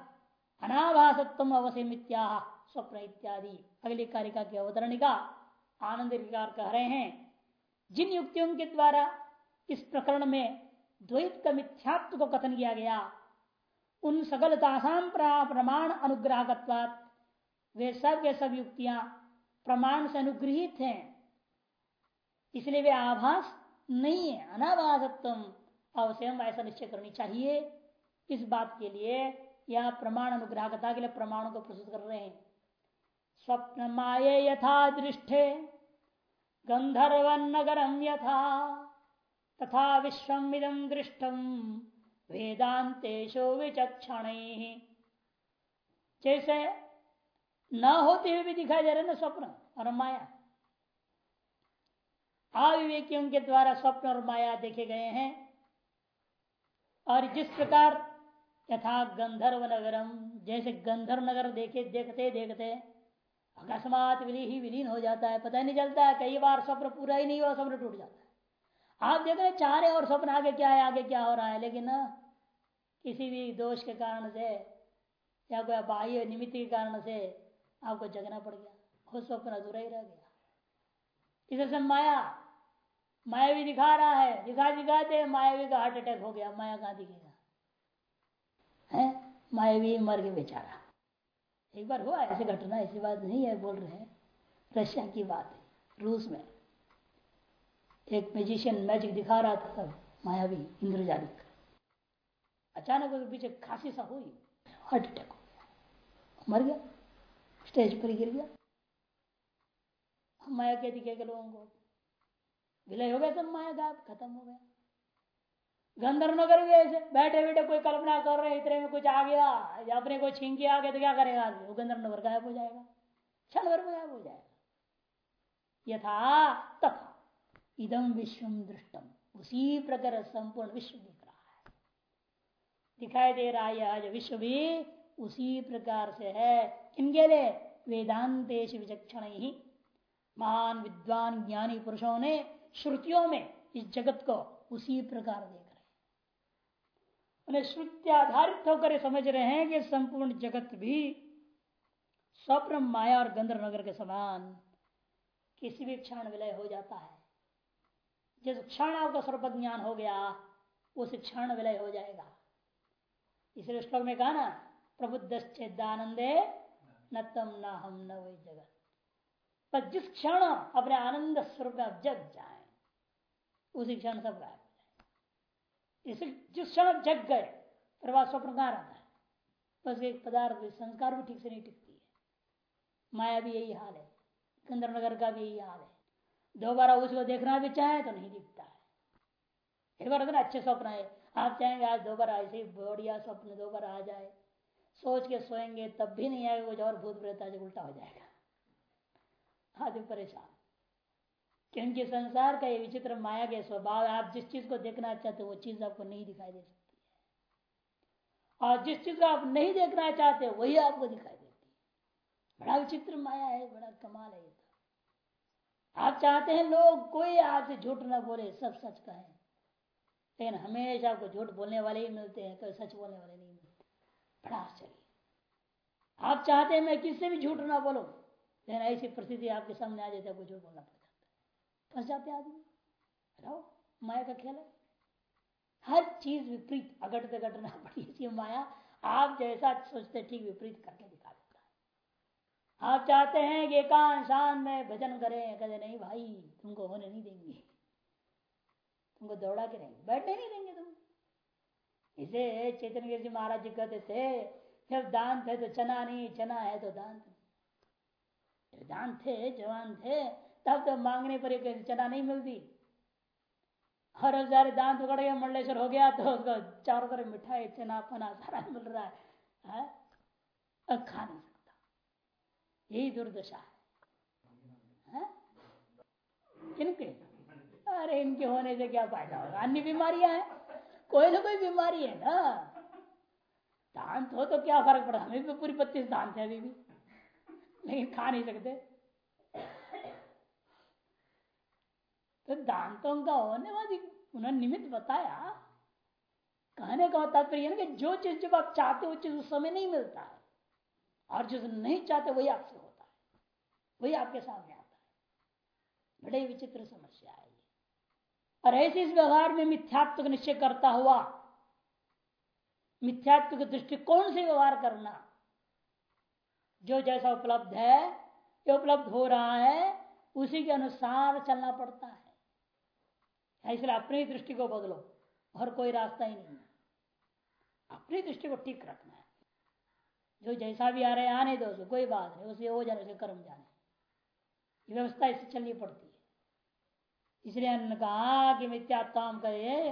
S1: अनाभासत्व अवश्य मिथ्या स्वप्न इत्यादि। अगली कारिका की अवतरणिका आनंद कह रहे हैं। जिन युक्तियों के द्वारा इस प्रकरण में द्वैत का मिथ्यात्व को कथन किया गया, उन सकल तासाम प्रमाण अनुग्राहकत्वाद वे सब के सब युक्तियाँ प्रमाण से अनुग्रहित हैं। इसलिए वे आभास नहीं है। अनाभासत्व अवश्य ऐसा निश्चय करनी चाहिए। इस बात के लिए यह प्रमाण अनुग्राहकता के लिए प्रमाणों को प्रस्तुत कर रहे हैं। स्वप्न माये यथा दृष्टे गंधर्व नगरम यथा, तथा विश्वमिदम दृष्टम वेदांतेशो विचक्षण। जैसे न होते हुए भी दिखाई दे रहे ना स्वप्न और माया। अविवेकियों के द्वारा स्वप्न और माया देखे गए हैं। और जिस प्रकार यथा गंधर्व नगरम, जैसे गंधर्व नगर देखे, देखते देखते, अकस्मात विली ही विलीन हो जाता है, पता नहीं चलता है, कई बार स्वप्न पूरा ही नहीं हुआ, स्वप्न टूट जाता है। आप देख रहे चाह रहे और स्वप्न आगे क्या है, आगे क्या हो रहा है, लेकिन किसी भी दोष के कारण से या कोई बाह्य निमित्त के कारण से आपको जगना पड़ गया, वो स्वप्न अधूरा ही रह गया। इसे माया माया भी दिखा रहा है, दिखा दिखाते मायावी का हार्ट अटैक हो गया, माया कहाँ दिखेगा? है? मायावी मर गए बेचारा। एक बार हुआ ऐसी घटना, ऐसी बात नहीं है, बोल रहे हैं। रशिया की बात है, रूस में। एक म्यूजिशियन मैजिक दिखा रहा था सब मायावी इंद्रजालिक। अचानक उसके पीछे खांसी सा हुई हार्ट अटैक हो गया। मर गया स्टेज पर गिर गया। माया क्या दिखेगा लोगों को? विलय हो गया सब माया गायब खत्म हो गया। गंधर्व नगर भी ऐसे बैठे बैठे कोई कल्पना कर रहे, इतने में कुछ आ गया, या अपने के आ गया तो क्या करेगा आदमी? वो गंधर्व नगर गायब हो जाएगा। क्षण भर में गायब हो जाएगा। यथा तथा। इदम विश्व दृष्टम उसी प्रकार संपूर्ण विश्व दिख रहा है। दिखाई दे रहा है यह विश्व भी उसी प्रकार से है। किनके लिए? वेदांतेश विचक्षण। ही महान विद्वान ज्ञानी पुरुषों ने श्रुतियों में इस जगत को उसी प्रकार देख रहे उन्हें श्रुति आधारित होकर समझ रहे हैं कि संपूर्ण जगत भी स्वप्न, माया और गंधर्व नगर के समान किसी भी क्षण विलय हो जाता है। जिस क्षण आपका सर्व ज्ञान हो गया, उस क्षण विलय हो जाएगा। इसलिए श्लोक में कहा ना प्रबुद्ध चेदानंदे न तम न हम न वही जगत। पर जिस क्षण अपने आनंद स्वरूप में जग जाए उसी क्षण सब गायब इसे जिस क्षण जग गए प्रवाह स्वप्न कहा रहता है? बस एक पदार्थ संस्कार भी ठीक से नहीं टिकती है। माया भी यही हाल है गंधर्व नगर का भी यही हाल है। दोबारा उसको देखना भी चाहे तो नहीं दिखता है। एक बार अगर अच्छे स्वप्न है आप चाहेंगे आज दोबारा ऐसे ही बढ़िया स्वप्न दोबारा आ जाए। सोच के सोएँगे, तब भी नहीं आएगा, कुछ और भूत प्रेत आज उल्टा हो जाएगा। आदमी परेशान। क्योंकि संसार का ये विचित्र माया के स्वभाव आप जिस चीज़ को देखना चाहते वो चीज़ आपको नहीं दिखाई दे सकती है। और जिस चीज़ को आप नहीं देखना चाहते, वही आपको दिखाई देती है। बड़ा विचित्र माया है, बड़ा कमाल है तो। आप चाहते हैं लोग कोई आपसे झूठ ना बोले, सब सच कहें लेकिन हमेशा आपको झूठ बोलने वाले ही मिलते हैं कभी सच बोलने वाले नहीं मिलते। बड़ा आश्चर्य। आप चाहते हैं मैं किससे भी झूठ ना बोलो, लेकिन ऐसी परिस्थिति आपके सामने आ जाती है, आपको झूठ बोलना पड़ता फंस जाते आदमी। रहो माया का खेल है? हर चीज़ विपरीत अघटते घटना पड़ी इसकी माया आप जैसा सोचते ठीक विपरीत करके दिखा देता है। आप चाहते हैं कि एकांत शांत में भजन करें कहते नहीं भाई, तुमको होने नहीं देंगे। तुमको दौड़ा के रहेंगे, बैठने नहीं देंगे तुम। इसे चेतन गिर जी महाराज जी कहते थे, जब दान थे तो चना नहीं, चना है तो दान दान थे, जवान थे तब तो मांगने पर एक चना नहीं मिलती। हर सारे दांत उगड़ गया मंडलेश्वर हो गया तो चारों तरफ़ मिठाई चना पना सारा मिल रहा है, है? अब खा नहीं सकता। यही दुर्दशा है, है? किनके अरे इनके होने से क्या फ़ायदा होगा? अन्य बीमारियाँ हैं। कोई ना कोई बीमारी है ना। दांत हो तो क्या फ़र्क पड़ा हमें भी पूरी पत्तीस दांत है अभी भी। लेकिन खा नहीं सकते। तो दांतों का होने उन्होंने निमित्त बताया, कहने का तात्पर्य कि जो चीज़ जब आप चाहते वो चीज़ उस समय नहीं मिलता है। और जो नहीं चाहते, वही आपसे होता है। वही आपके सामने आता है। बड़े विचित्र समस्या है और ऐसे इस व्यवहार में मिथ्यात्व निश्चय करता हुआ, मिथ्यात्व के दृष्टिकोण से व्यवहार करना, जो जैसा उपलब्ध है, जो उपलब्ध हो रहा है, उसी के अनुसार चलना पड़ता है। इसलिए अपनी दृष्टि को बदलो, और कोई रास्ता ही नहीं है। अपनी दृष्टि को ठीक रखना है। जो जैसा भी आ रहा है, आने दो उसे, कोई बात नहीं, उसे हो जाने उसे कर्म जाने। व्यवस्था इससे चलनी पड़ती है। इसलिए अन्य कहा कि मिथ्यात्म करे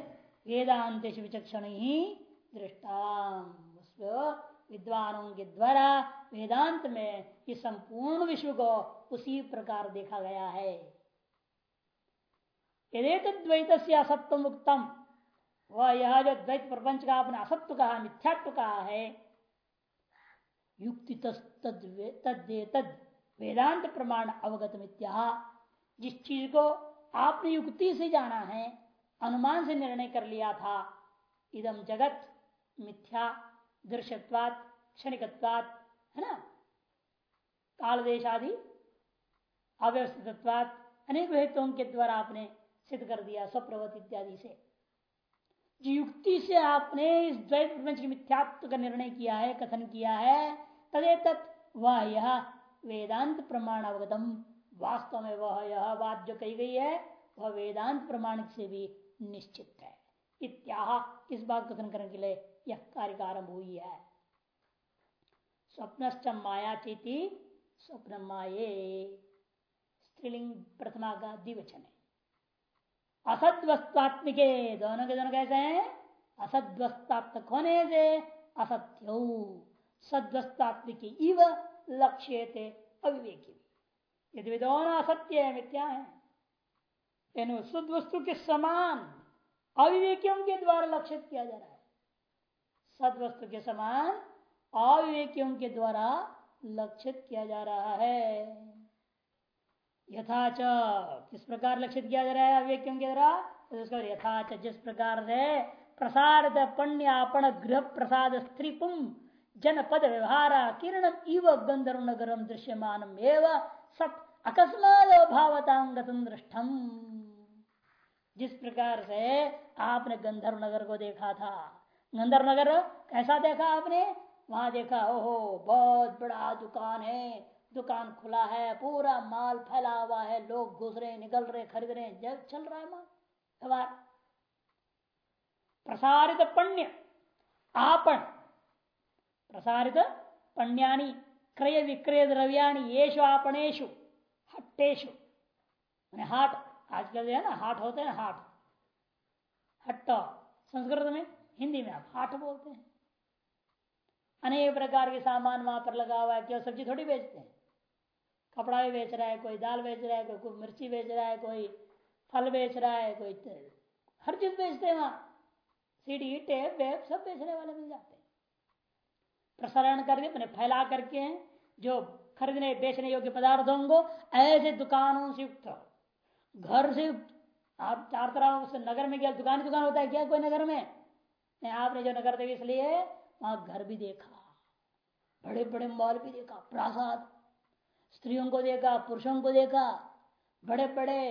S1: वेदांत विचक्षण ही दृष्टान विद्वानों के द्वारा वेदांत में इस संपूर्ण विश्व को उसी प्रकार देखा गया है। यदि असत्व मुक्तम वह यह जो द्वैत प्रपंच का, अपने असत्व कहा मिथ्यात्व कहा है युक्ति वेदांत प्रमाण अवगत मिथ्या जिस चीज़ को आपने युक्ति से जाना है, अनुमान से निर्णय कर लिया था इदम जगत, मिथ्या दृश्यवाद क्षणिकत्वात, है ना? काल देश आदि अव्यवस्थित अनेक हेतुओं के द्वारा आपने सिद्ध कर दिया स्वप्रवत इत्यादि से। युक्ति से आपने इस द्वैत प्रपंच के मिथ्यात्व का निर्णय किया है, कथन किया है तदे तत् वह यह वेदांत प्रमाण अवगतम। वास्तव में वह यह बात जो कही गई है, वह वेदांत प्रमाण से भी निश्चित है। इत्याह इस बात कथन करने के लिए यह कार्य आरंभ हुई है? स्वप्नश्च माया चेती, स्वप्न माये। स्त्रीलिंग प्रथमा का दिवचन है। असद्वस्तात्मिके। दोनों के दोनों कैसे हैं? असद्वस्तात्मक होने से असत्य। सद्वस्तात्मिक इव लक्ष्य थे अविवेकी। यदि दोनों असत्य है, मिथ्या है इन शुद्ध वस्तु के समान अविवेकियों के द्वारा लक्षित किया जा रहा है। सद वस्तु के समान अविवेकियों के द्वारा लक्षित किया जा रहा है। यथाच किस प्रकार लक्षित किया जा रहा है अविवेकियों के द्वारा? तो यथाच जिस प्रकार से प्रसारित पण्यापण गृह प्रसाद स्त्री पुम जनपद व्यवहार किरण इव गंधर्व नगरम दृश्यमान सत अकस्मात भावतांगतम दृष्टम। जिस प्रकार से आपने गंधर्व नगर को देखा था। गंधर्व नगर कैसा देखा आपने? वहाँ देखा, ओहो, बहुत बड़ा दुकान है। दुकान खुला है, पूरा माल फैला हुआ है, लोग घुस रहे निकल रहे खरीद रहे जब चल रहा है माल। प्रसारित पण्य। आपण प्रसारित पण्यानी, क्रय विक्रय द्रव्याणी, येषु आपणेशु हट्टेशु हाट। आजकल जो है ना, हाट होते हैं, हाट। हट्ट। संस्कृत में, हिंदी में आप हाट बोलते हैं। अनेक प्रकार के सामान वहाँ पर लगा हुआ है, केवल सब्ज़ी थोड़ी बेचते हैं। कपड़ा भी बेच रहा है, कोई दाल बेच रहा है, कोई मिर्ची बेच रहा है, कोई फल बेच रहा है, कोई हर चीज़ बेचते हैं वहाँ। सीढ़ी टेप वेब सब बेचने वाले मिल जाते हैं। प्रसारण करके, मैंने फैला करके जो खरीदने, बेचने योग्य पदार्थों को ऐसे दुकानों से युक्त घर से आप चार तरह से नगर में गया, दुकान दुकान होता है क्या कोई नगर में? नहीं, आपने जो नगर देखे इसलिए, वहाँ घर भी देखा। बड़े बड़े मॉल भी देखा, प्रासाद। स्त्रियों को देखा, पुरुषों को देखा बड़े बड़े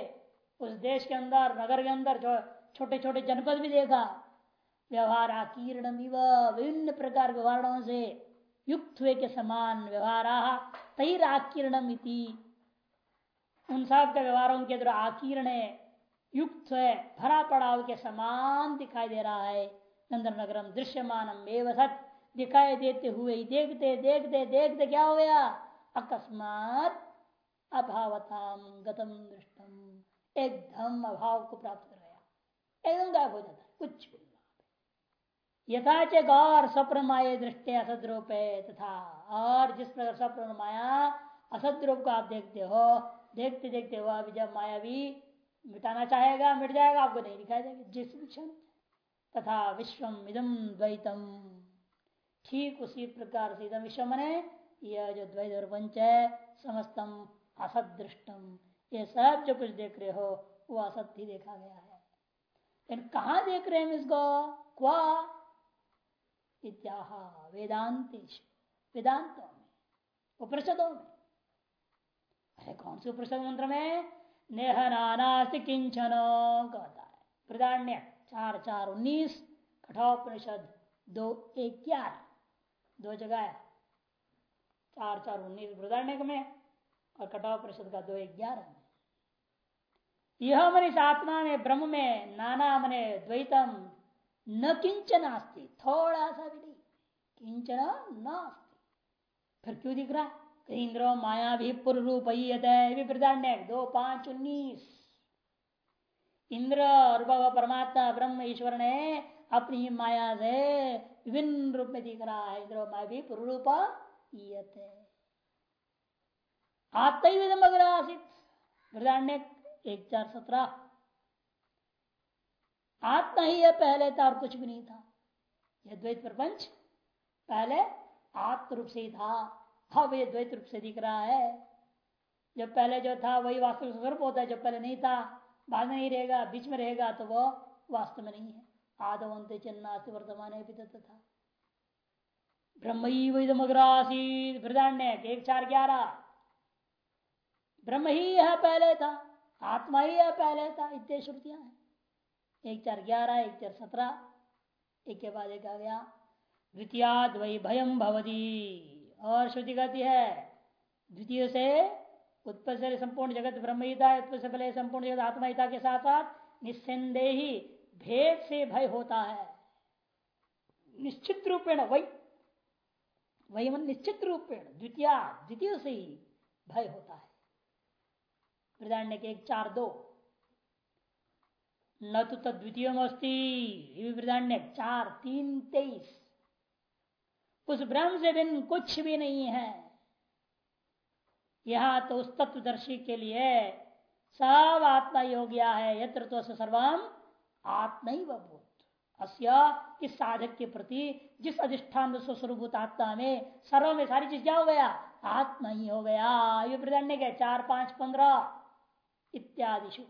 S1: उस देश के अंदर, नगर के अंदर छोटे छोटे जनपद भी देखा। व्यवहार आकीर्ण विभिन्न प्रकार वर्णों से युक्त हुए के समान व्यवहार, तैर तैराकीर्णम उन सब के व्यवहारों के द्वारा आकीर्ण युक्त है भरा पड़ाव के समान दिखाई दे रहा है। नंदन नगरम दृश्यमानम एवं सत, दिखाई देते हुए देखते देखते देखते क्या हो गया? अकस्मात अभावताम गतम दृष्टम एकदम अभाव को प्राप्त कर गया। एकदम गायब हो जाता है कुछ यथाच और स्वप्न दृष्टि असद रूप है तथा और जिस प्रकार स्वप्न माया असद रूप को आप देखते हो, देखते देखते हुआ अभी जब माया भी मिटाना चाहेगा, मिट जाएगा, आपको नहीं दिखाई देगा। जिस क्षण तथा विश्वम इदम द्वैतम, ठीक उसी प्रकार से इदम विश्व मने यह जो द्वैत और पंच है समस्तम असदृष्टम ये सब जो कुछ देख रहे हो, वो असत ही देखा गया है। लेकिन कहा देख रहे हैं इसको? क्वा? इत्याह, वेदांतेश, वेदांतों में, उपनिषदों में। अरे, कौन से उपनिषद मंत्र में? नेह नानास्ति किंचन, कहता है। प्रधान्य चार चार, उन्नीस, कठोपनिषद, दो, एक, ग्यारह। दो जगह चार चार उन्नीस प्रधान्य में और कठोपनिषद का दो एक ग्यारह में। यह मन इस आत्मा में ब्रह्म में नाना मने द्वैतम न किंचन आस्ती, थोड़ा सा भी नहीं, किंचन न फिर क्यों दिख रहा है? इंद्रो माया भी पूर्व रूप दो पाँच उन्नीस। इंद्र और परमात्मा ब्रह्म ईश्वर ने अपनी माया से विभिन्न रूप में दिख रहा है। इंद्र माया भी पूर्व रूप आत्मविदम अग्र आसित, वृदारण्य एक चार सत्रह। आत्मा ही है, पहले था और कुछ भी नहीं था। यह द्वैत प्रपंच पहले आत्म रूप से ही था। अब ये द्वैत रूप से दिख रहा है। जब पहले जो था, वही वास्तविक स्वरूप होता है। जब पहले नहीं था, बाद में नहीं रहेगा, बीच में रहेगा तो वो वास्तव में नहीं है। आदवंत चिन्नास्त वर्तमान है था ब्रह्म वैदमग्रासी एक चार, ग्यारह। ब्रह्म ही है पहले था, आत्मा ही है पहले था, इतने श्रुतियाँ हैं। एक, चार, ग्यारह, एक, चार, सत्रह, एक के बाद एक आ गया। द्वितीयाद वही भयम भवदी और श्रुति कहती है, द्वितीय से उत्पत्ति संपूर्ण जगत ब्रह्मता उत्पत्ति से पहले संपूर्ण जगत आत्माहिता के साथ साथ निस्संदेही भेद से भय होता है। निश्चित रूपेण वही वही मन निश्चित रूपेण, द्वितीय द्वितीय से ही भय होता है। वृदारण्य के एक चार दो। न तो तद्वितीय वृदारण्य चार, तीन, तेईस। उस ब्रह्म से भिन्न कुछ भी नहीं है। यह तो उस तत्वदर्शी के लिए सब आत्मा योग्या है, यत्र तो सर्वम आत्मा ही अस्य इस साधक के प्रति, जिस अधिष्ठान स्वरूप आत्मा में, सर्व में सारी चीज़ क्या हो गया? आत्मा ही हो गया। ये प्रधान्य के चार, पाँच, पंद्रह? इत्यादि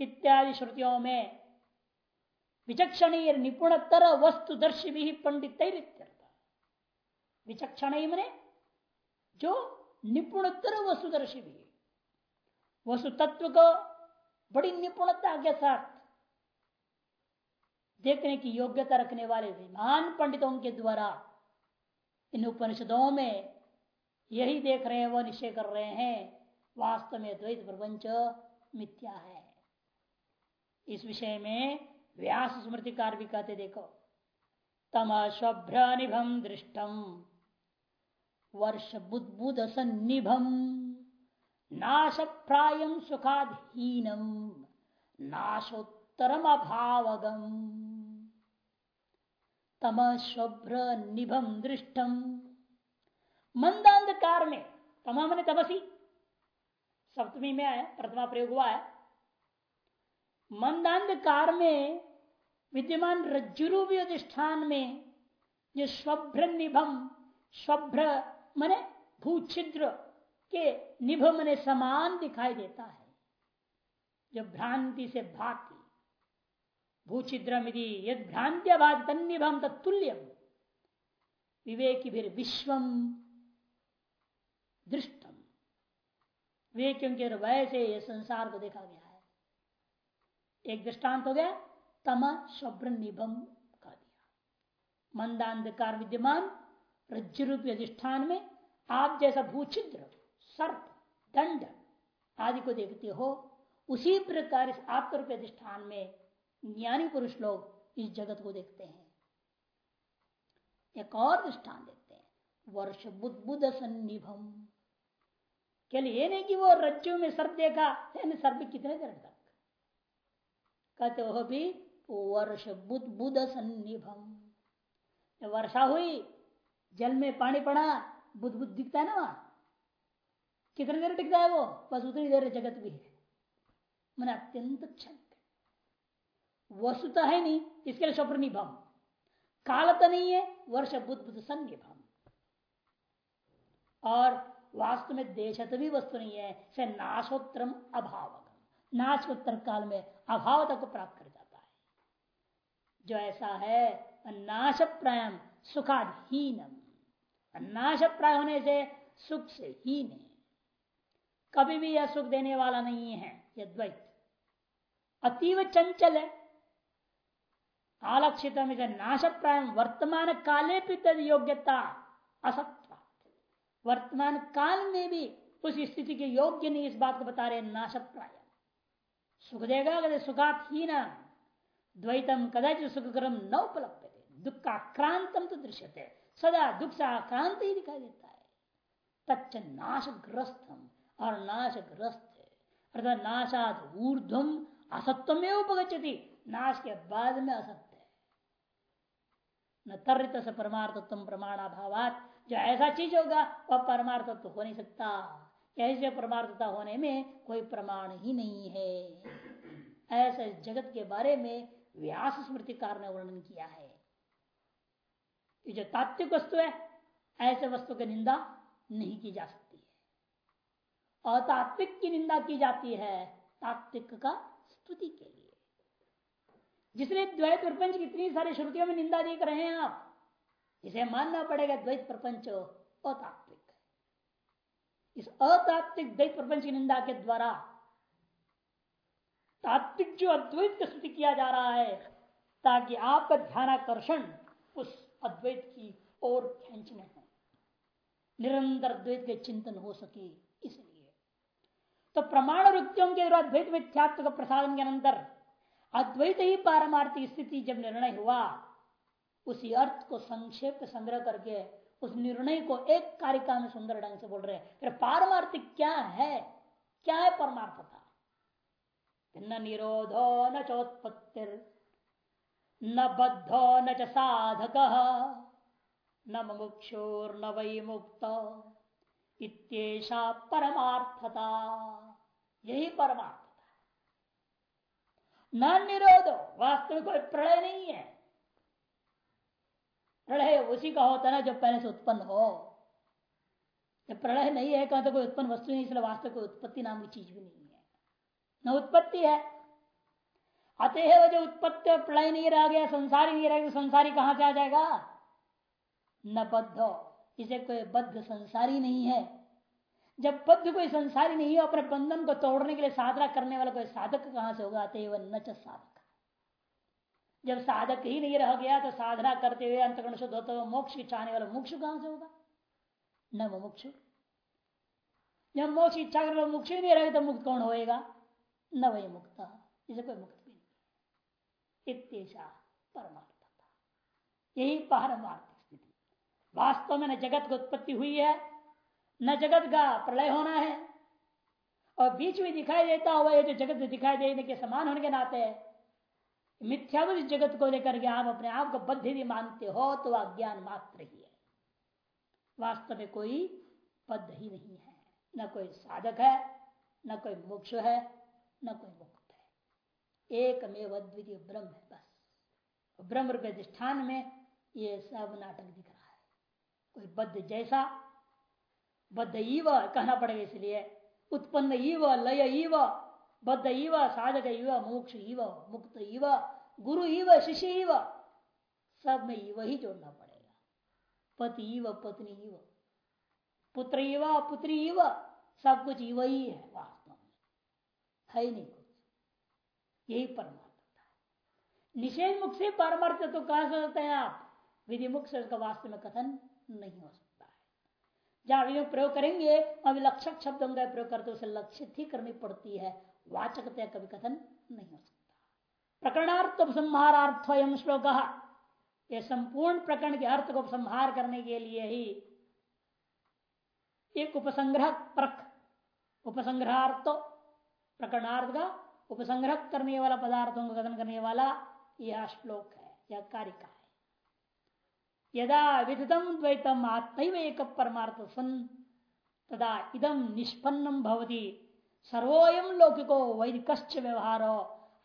S1: इत्यादि श्रुतियों में विचक्षण निपुणतर वस्तुदर्शी भी पंडित विचक्षण ही मने जो निपुणतर वस्तुदर्शी भी वस्तु तत्व को बड़ी निपुणता के साथ देखने की योग्यता रखने वाले विमान पंडितों के द्वारा इन उपनिषदों में यही देख रहे हैं, वो निश्चय कर रहे हैं, वास्तव में द्वैत प्रपंच मिथ्या है। इस विषय में व्यास स्मृतिकार भी कहते, देखो तम शुभ्र निभम दृष्टम वर्ष बुद्बुद सन्निभम नाश प्राय सुखाधीनम नाशोत्तरम अभावगम तम शुभ्र निभम दृष्टम मंदांधकार में तमा मैंने तपसी सप्तमी में आया, प्रथमा प्रयोग हुआ है। मंदांधकार में विद्यमान रज्जुरूपी अधिष्ठान में जो स्वभ्र निभम स्वभ्र मने भूछिद्र के निभ मने समान दिखाई देता है। जो भ्रांति से भाती भूछिद्रमिति यद भ्रांत्य भात तन्निभम तत्ल्यम विवेक भी विश्वम दृष्टम विवेकियों के वैसे ये संसार को देखा गया है। एक दृष्टांत हो गया, तमा शुभ्र निभम का दिया। मंदांधकार विद्यमान रज्जुरूपी अधिष्ठान में आप जैसा भूचिद्र सर्प, दंड आदि को देखते हो, उसी प्रकार इस आत्मरूप अधिष्ठान में ज्ञानी पुरुष लोग इस जगत को देखते हैं। एक और दृष्टान देखते हैं। वर्ष बुद्ध सन्निभम। के लिए ये नहीं कि वो रज्जु में सर्प देखा यानी सर्प कितने देर तक? कहते हो भी वर्ष बुद्ध बुद्ध सन्निभम। वर्षा हुई, जल में पानी पड़ा, बुद्ध बुद्ध दिखता है ना वहाँ? कितनी देर टिकता है वो? बस उतनी देर जगत भी है। मैंने अत्यंत क्षण वस्तुता है नहीं, इसके लिए स्वप्न काल तो नहीं है, वर्ष बुद्ध बुद्ध सन्निभम और वास्तव में देश भी वस्तु नहीं है, से नाशोत्तरम अभाव नाशोत्तर काल में अभावता को प्राप्त कर जाता है। जो ऐसा है नाश प्रायम सुखाधीनम नाश प्राय होने से सुख से हीन है कभी भी यह सुख देने वाला नहीं है यह द्वैत अतीव चंचल है। आलक्षित नाश प्राय वर्तमान काले भी तद योग्यता असत्व वर्तमान काल में भी उस स्थिति के योग्य नहीं इस बात को बता रहे नाश प्राय सुख देगा सुखात ही ना द्वैतम कदाचित सुखकरम न उपलब्ध दुख का आक्रांतम तो दृश्यते। सदा दुख से आक्रांत ही। दिखाई देता है तच्च नाशग्रस्तम और नाशग्रस्त। अर्थात नाशाद ऊर्धम असत्व में उपगछति नाश के बाद में असत्य न तर्त से परमार्थत्व प्रमाणाभावात। जो ऐसा चीज़ होगा, वह परमार्थत्व हो नहीं सकता। ऐसे परमार्थता होने में कोई प्रमाण ही नहीं है? ऐसे जगत के बारे में व्यास स्मृतिकार ने वर्णन किया है। ये जो तात्विक वस्तु है, ऐसे वस्तु की निंदा नहीं की जा सकती है। अतात्विक की निंदा की जाती है तात्विक का स्तुति के लिए। जिसने द्वैत प्रपंच की इतनी सारी श्रुतियों में निंदा देख रहे हैं आप इसे मानना पड़ेगा द्वैत प्रपंच अतात्विक इस अतात्विक द्वैत प्रपंच की निंदा के द्वारा तात्विक जो अद्वैत स्तुति किया जा रहा है, ताकि आपका ध्यान आकर्षण उस अद्वैत की ओर खेचने निरंतर द्वैत के चिंतन हो सके इसलिए। तो प्रमाण रुक्तियों के द्वारा द्वैत मिथ्यात्व का प्रसादन के अंतर अद्वैत ही पारमार्थिक स्थिति जब निर्णय हुआ, उसी अर्थ को संक्षेप संग्रह करके उस निर्णय को एक कारिका में सुंदर ढंग से बोल रहे हैं। फिर पारमार्थिक क्या है? क्या है परमार्थता? न निरोधो न चोत्पत्तिर, न बद्धो न च साधक, न मुक्षुर न वै मुक्त, इत्येषा परमार्थता। यही परमार्थता न निरोधो। वास्तव में कोई प्रलय नहीं है। प्रलय उसी का होता ना जो पहले से उत्पन्न हो। जब प्रलय नहीं है, कहा तो कोई उत्पन्न वस्तु नहीं, इसलिए वास्तव कोई उत्पत्ति नाम की चीज़ भी नहीं है। न उत्पत्ति है। अतएव जो उत्पत्ति और प्रलय नहीं रह गया, संसारी नहीं रह गया, संसारी कहाँ से आ जाएगा? न बद्ध। इसे कोई बद्ध संसारी नहीं है। जब बद्ध कोई संसारी नहीं हो, अपने बंधन को तोड़ने के लिए साधना करने वाला कोई साधक कहाँ से होगा? अतएव न साधक। जब साधक ही नहीं रह गया तो साधना करते हुए अंतकरण शुद्ध होते हुए मोक्ष की चाहने वाला मोक्ष कहाँ से होगा? न मोक्ष। जब मोक्ष इच्छा करने कर मोक्ष ही नहीं रहे तो मुक्त कौन होएगा? न वही मुक्त। इसे कोई मुक्त भी नहीं। इत्येषा परमार्थता। यही पारमार्थिक स्थिति। वास्तव में न जगत की उत्पत्ति हुई है न जगत का प्रलय होना है। और बीच में दिखाई देता हुआ ये जो जगत दिखाई देने के समान होने के नाते मिथ्यावत जगत को लेकर के आप अपने आप को बद्ध भी मानते हो तो अज्ञान मात्र ही है। वास्तव में कोई बद्ध ही नहीं है। न कोई साधक है, न कोई मोक्ष है, न कोई मुक्त है। एक में अद्वितीय ब्रह्म है बस। ब्रह्म रूप अधिष्ठान में ये सब नाटक दिख रहा है। कोई बद्ध जैसा बद्ध इव कहना पड़ेगा इसलिए उत्पन्न इव लय इव बद्ध इव साधक इव मोक्ष इव मुक्त इव गुरु इव शिष्य इव सब में इव ही जोड़ना पड़ेगा पति इव पत्नी इव पुत्र इव पुत्री इव सब कुछ इव ही है वास्तव में है ही नहीं कुछ यही परमार्थ है निषेध मुख से परमार्थ तो कह सकते हैं आप विधि मुख से उसका वास्तव में कथन नहीं हो सकता जहाँ प्रयोग करेंगे, अभी लक्षक शब्दों का प्रयोग करते उसे लक्षित ही करनी पड़ती है। वाचकता कभी कथन नहीं हो सकता। प्रकरणार्थ उपसंहारार्थ एवं श्लोक। यह संपूर्ण प्रकरण के अर्थ को उपसंहार करने के लिए ही एक उपसंग्रह प्रक उपसंग्रहार्थ, प्रकरणार्थ का उपसंग्रह करने वाला पदार्थों का कथन करने वाला यह श्लोक है, यह कारिका। है यदा विदितम द्वैतम आत्म एक परमार्थ सन, तदा इदम निष्पन्नम भवती। सर्वोयम लौकिको वैदिक व्यवहार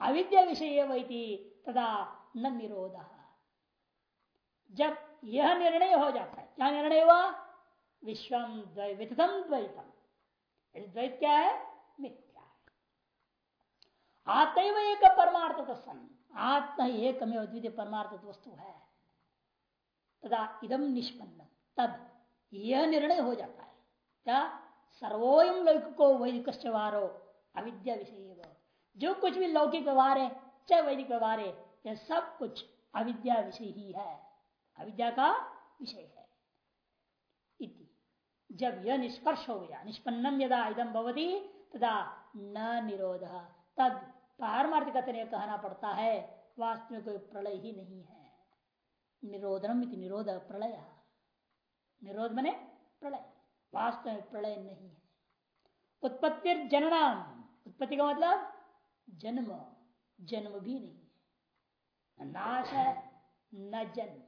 S1: अविद्या विषय वैति तदा न निरोध। जब यह निर्णय हो जाता है, क्या निर्णय हुआ? विश्वम द्वैतम। द्वैतम द्वैत क्या है? मिथ्या है। आत्म एक परमार्थ सन आत्मा एक में परमार्थ वस्तु है। तदा इदम निष्पन्न तब यह निर्णय हो जाता है क्या सर्वोयम लौकिको वैदिक व्यवहारो अविद्या विषय जो कुछ भी लौकिक व्यवहार है, चाहे वैदिक व्यवहार है, यह सब कुछ अविद्या विषय ही है। अविद्या का विषय है। इति। जब यह निष्कर्ष हो गया, निष्पन्नम यदा इदम भवती, तदा न निरोध। तब पारमार्थिक कहना पड़ता है वास्तव में कोई प्रलय ही नहीं है। निरोधनम निरोध प्रलय। निरोध मने प्रलय। वास्तव में प्रलय नहीं है। उत्पत्ति जननाम उत्पत्ति का मतलब जन्म। जन्म भी नहीं है। नाश है न जन्म।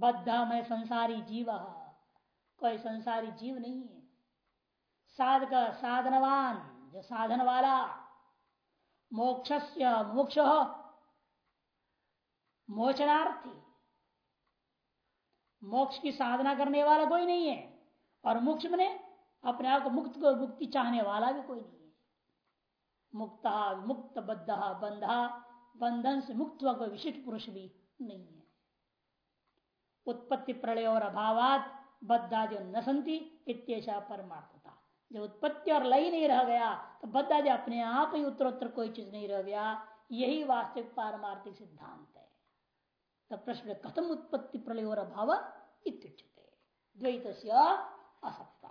S1: बद्धा में संसारी जीव। कोई संसारी जीव नहीं है। साधक, साधनवान, जो साधन वाला मोक्ष मोक्ष मोचनार्थी। मोक्ष की साधना करने वाला कोई नहीं है, और मोक्ष में अपने आप को मुक्त को मुक्ति चाहने वाला भी कोई नहीं है। मुक्ता, मुक्त, बद्धा, बंधा, बंधन से मुक्त हुआ कोई विशिष्ट पुरुष भी नहीं है। उत्पत्ति प्रलय और अभावात जो न संति, इत्येषा परमार्थता। जब उत्पत्ति और लय नहीं रह गया तो बद्धा जो अपने आप ही उत्तरोत्तर कोई चीज़ नहीं रह गया। यही वास्तविक पारमार्थिक सिद्धांत है। तब प्रश्न कथम उत्पत्ति प्रलय और अभाव इत्युच्य द्वैत असत्य।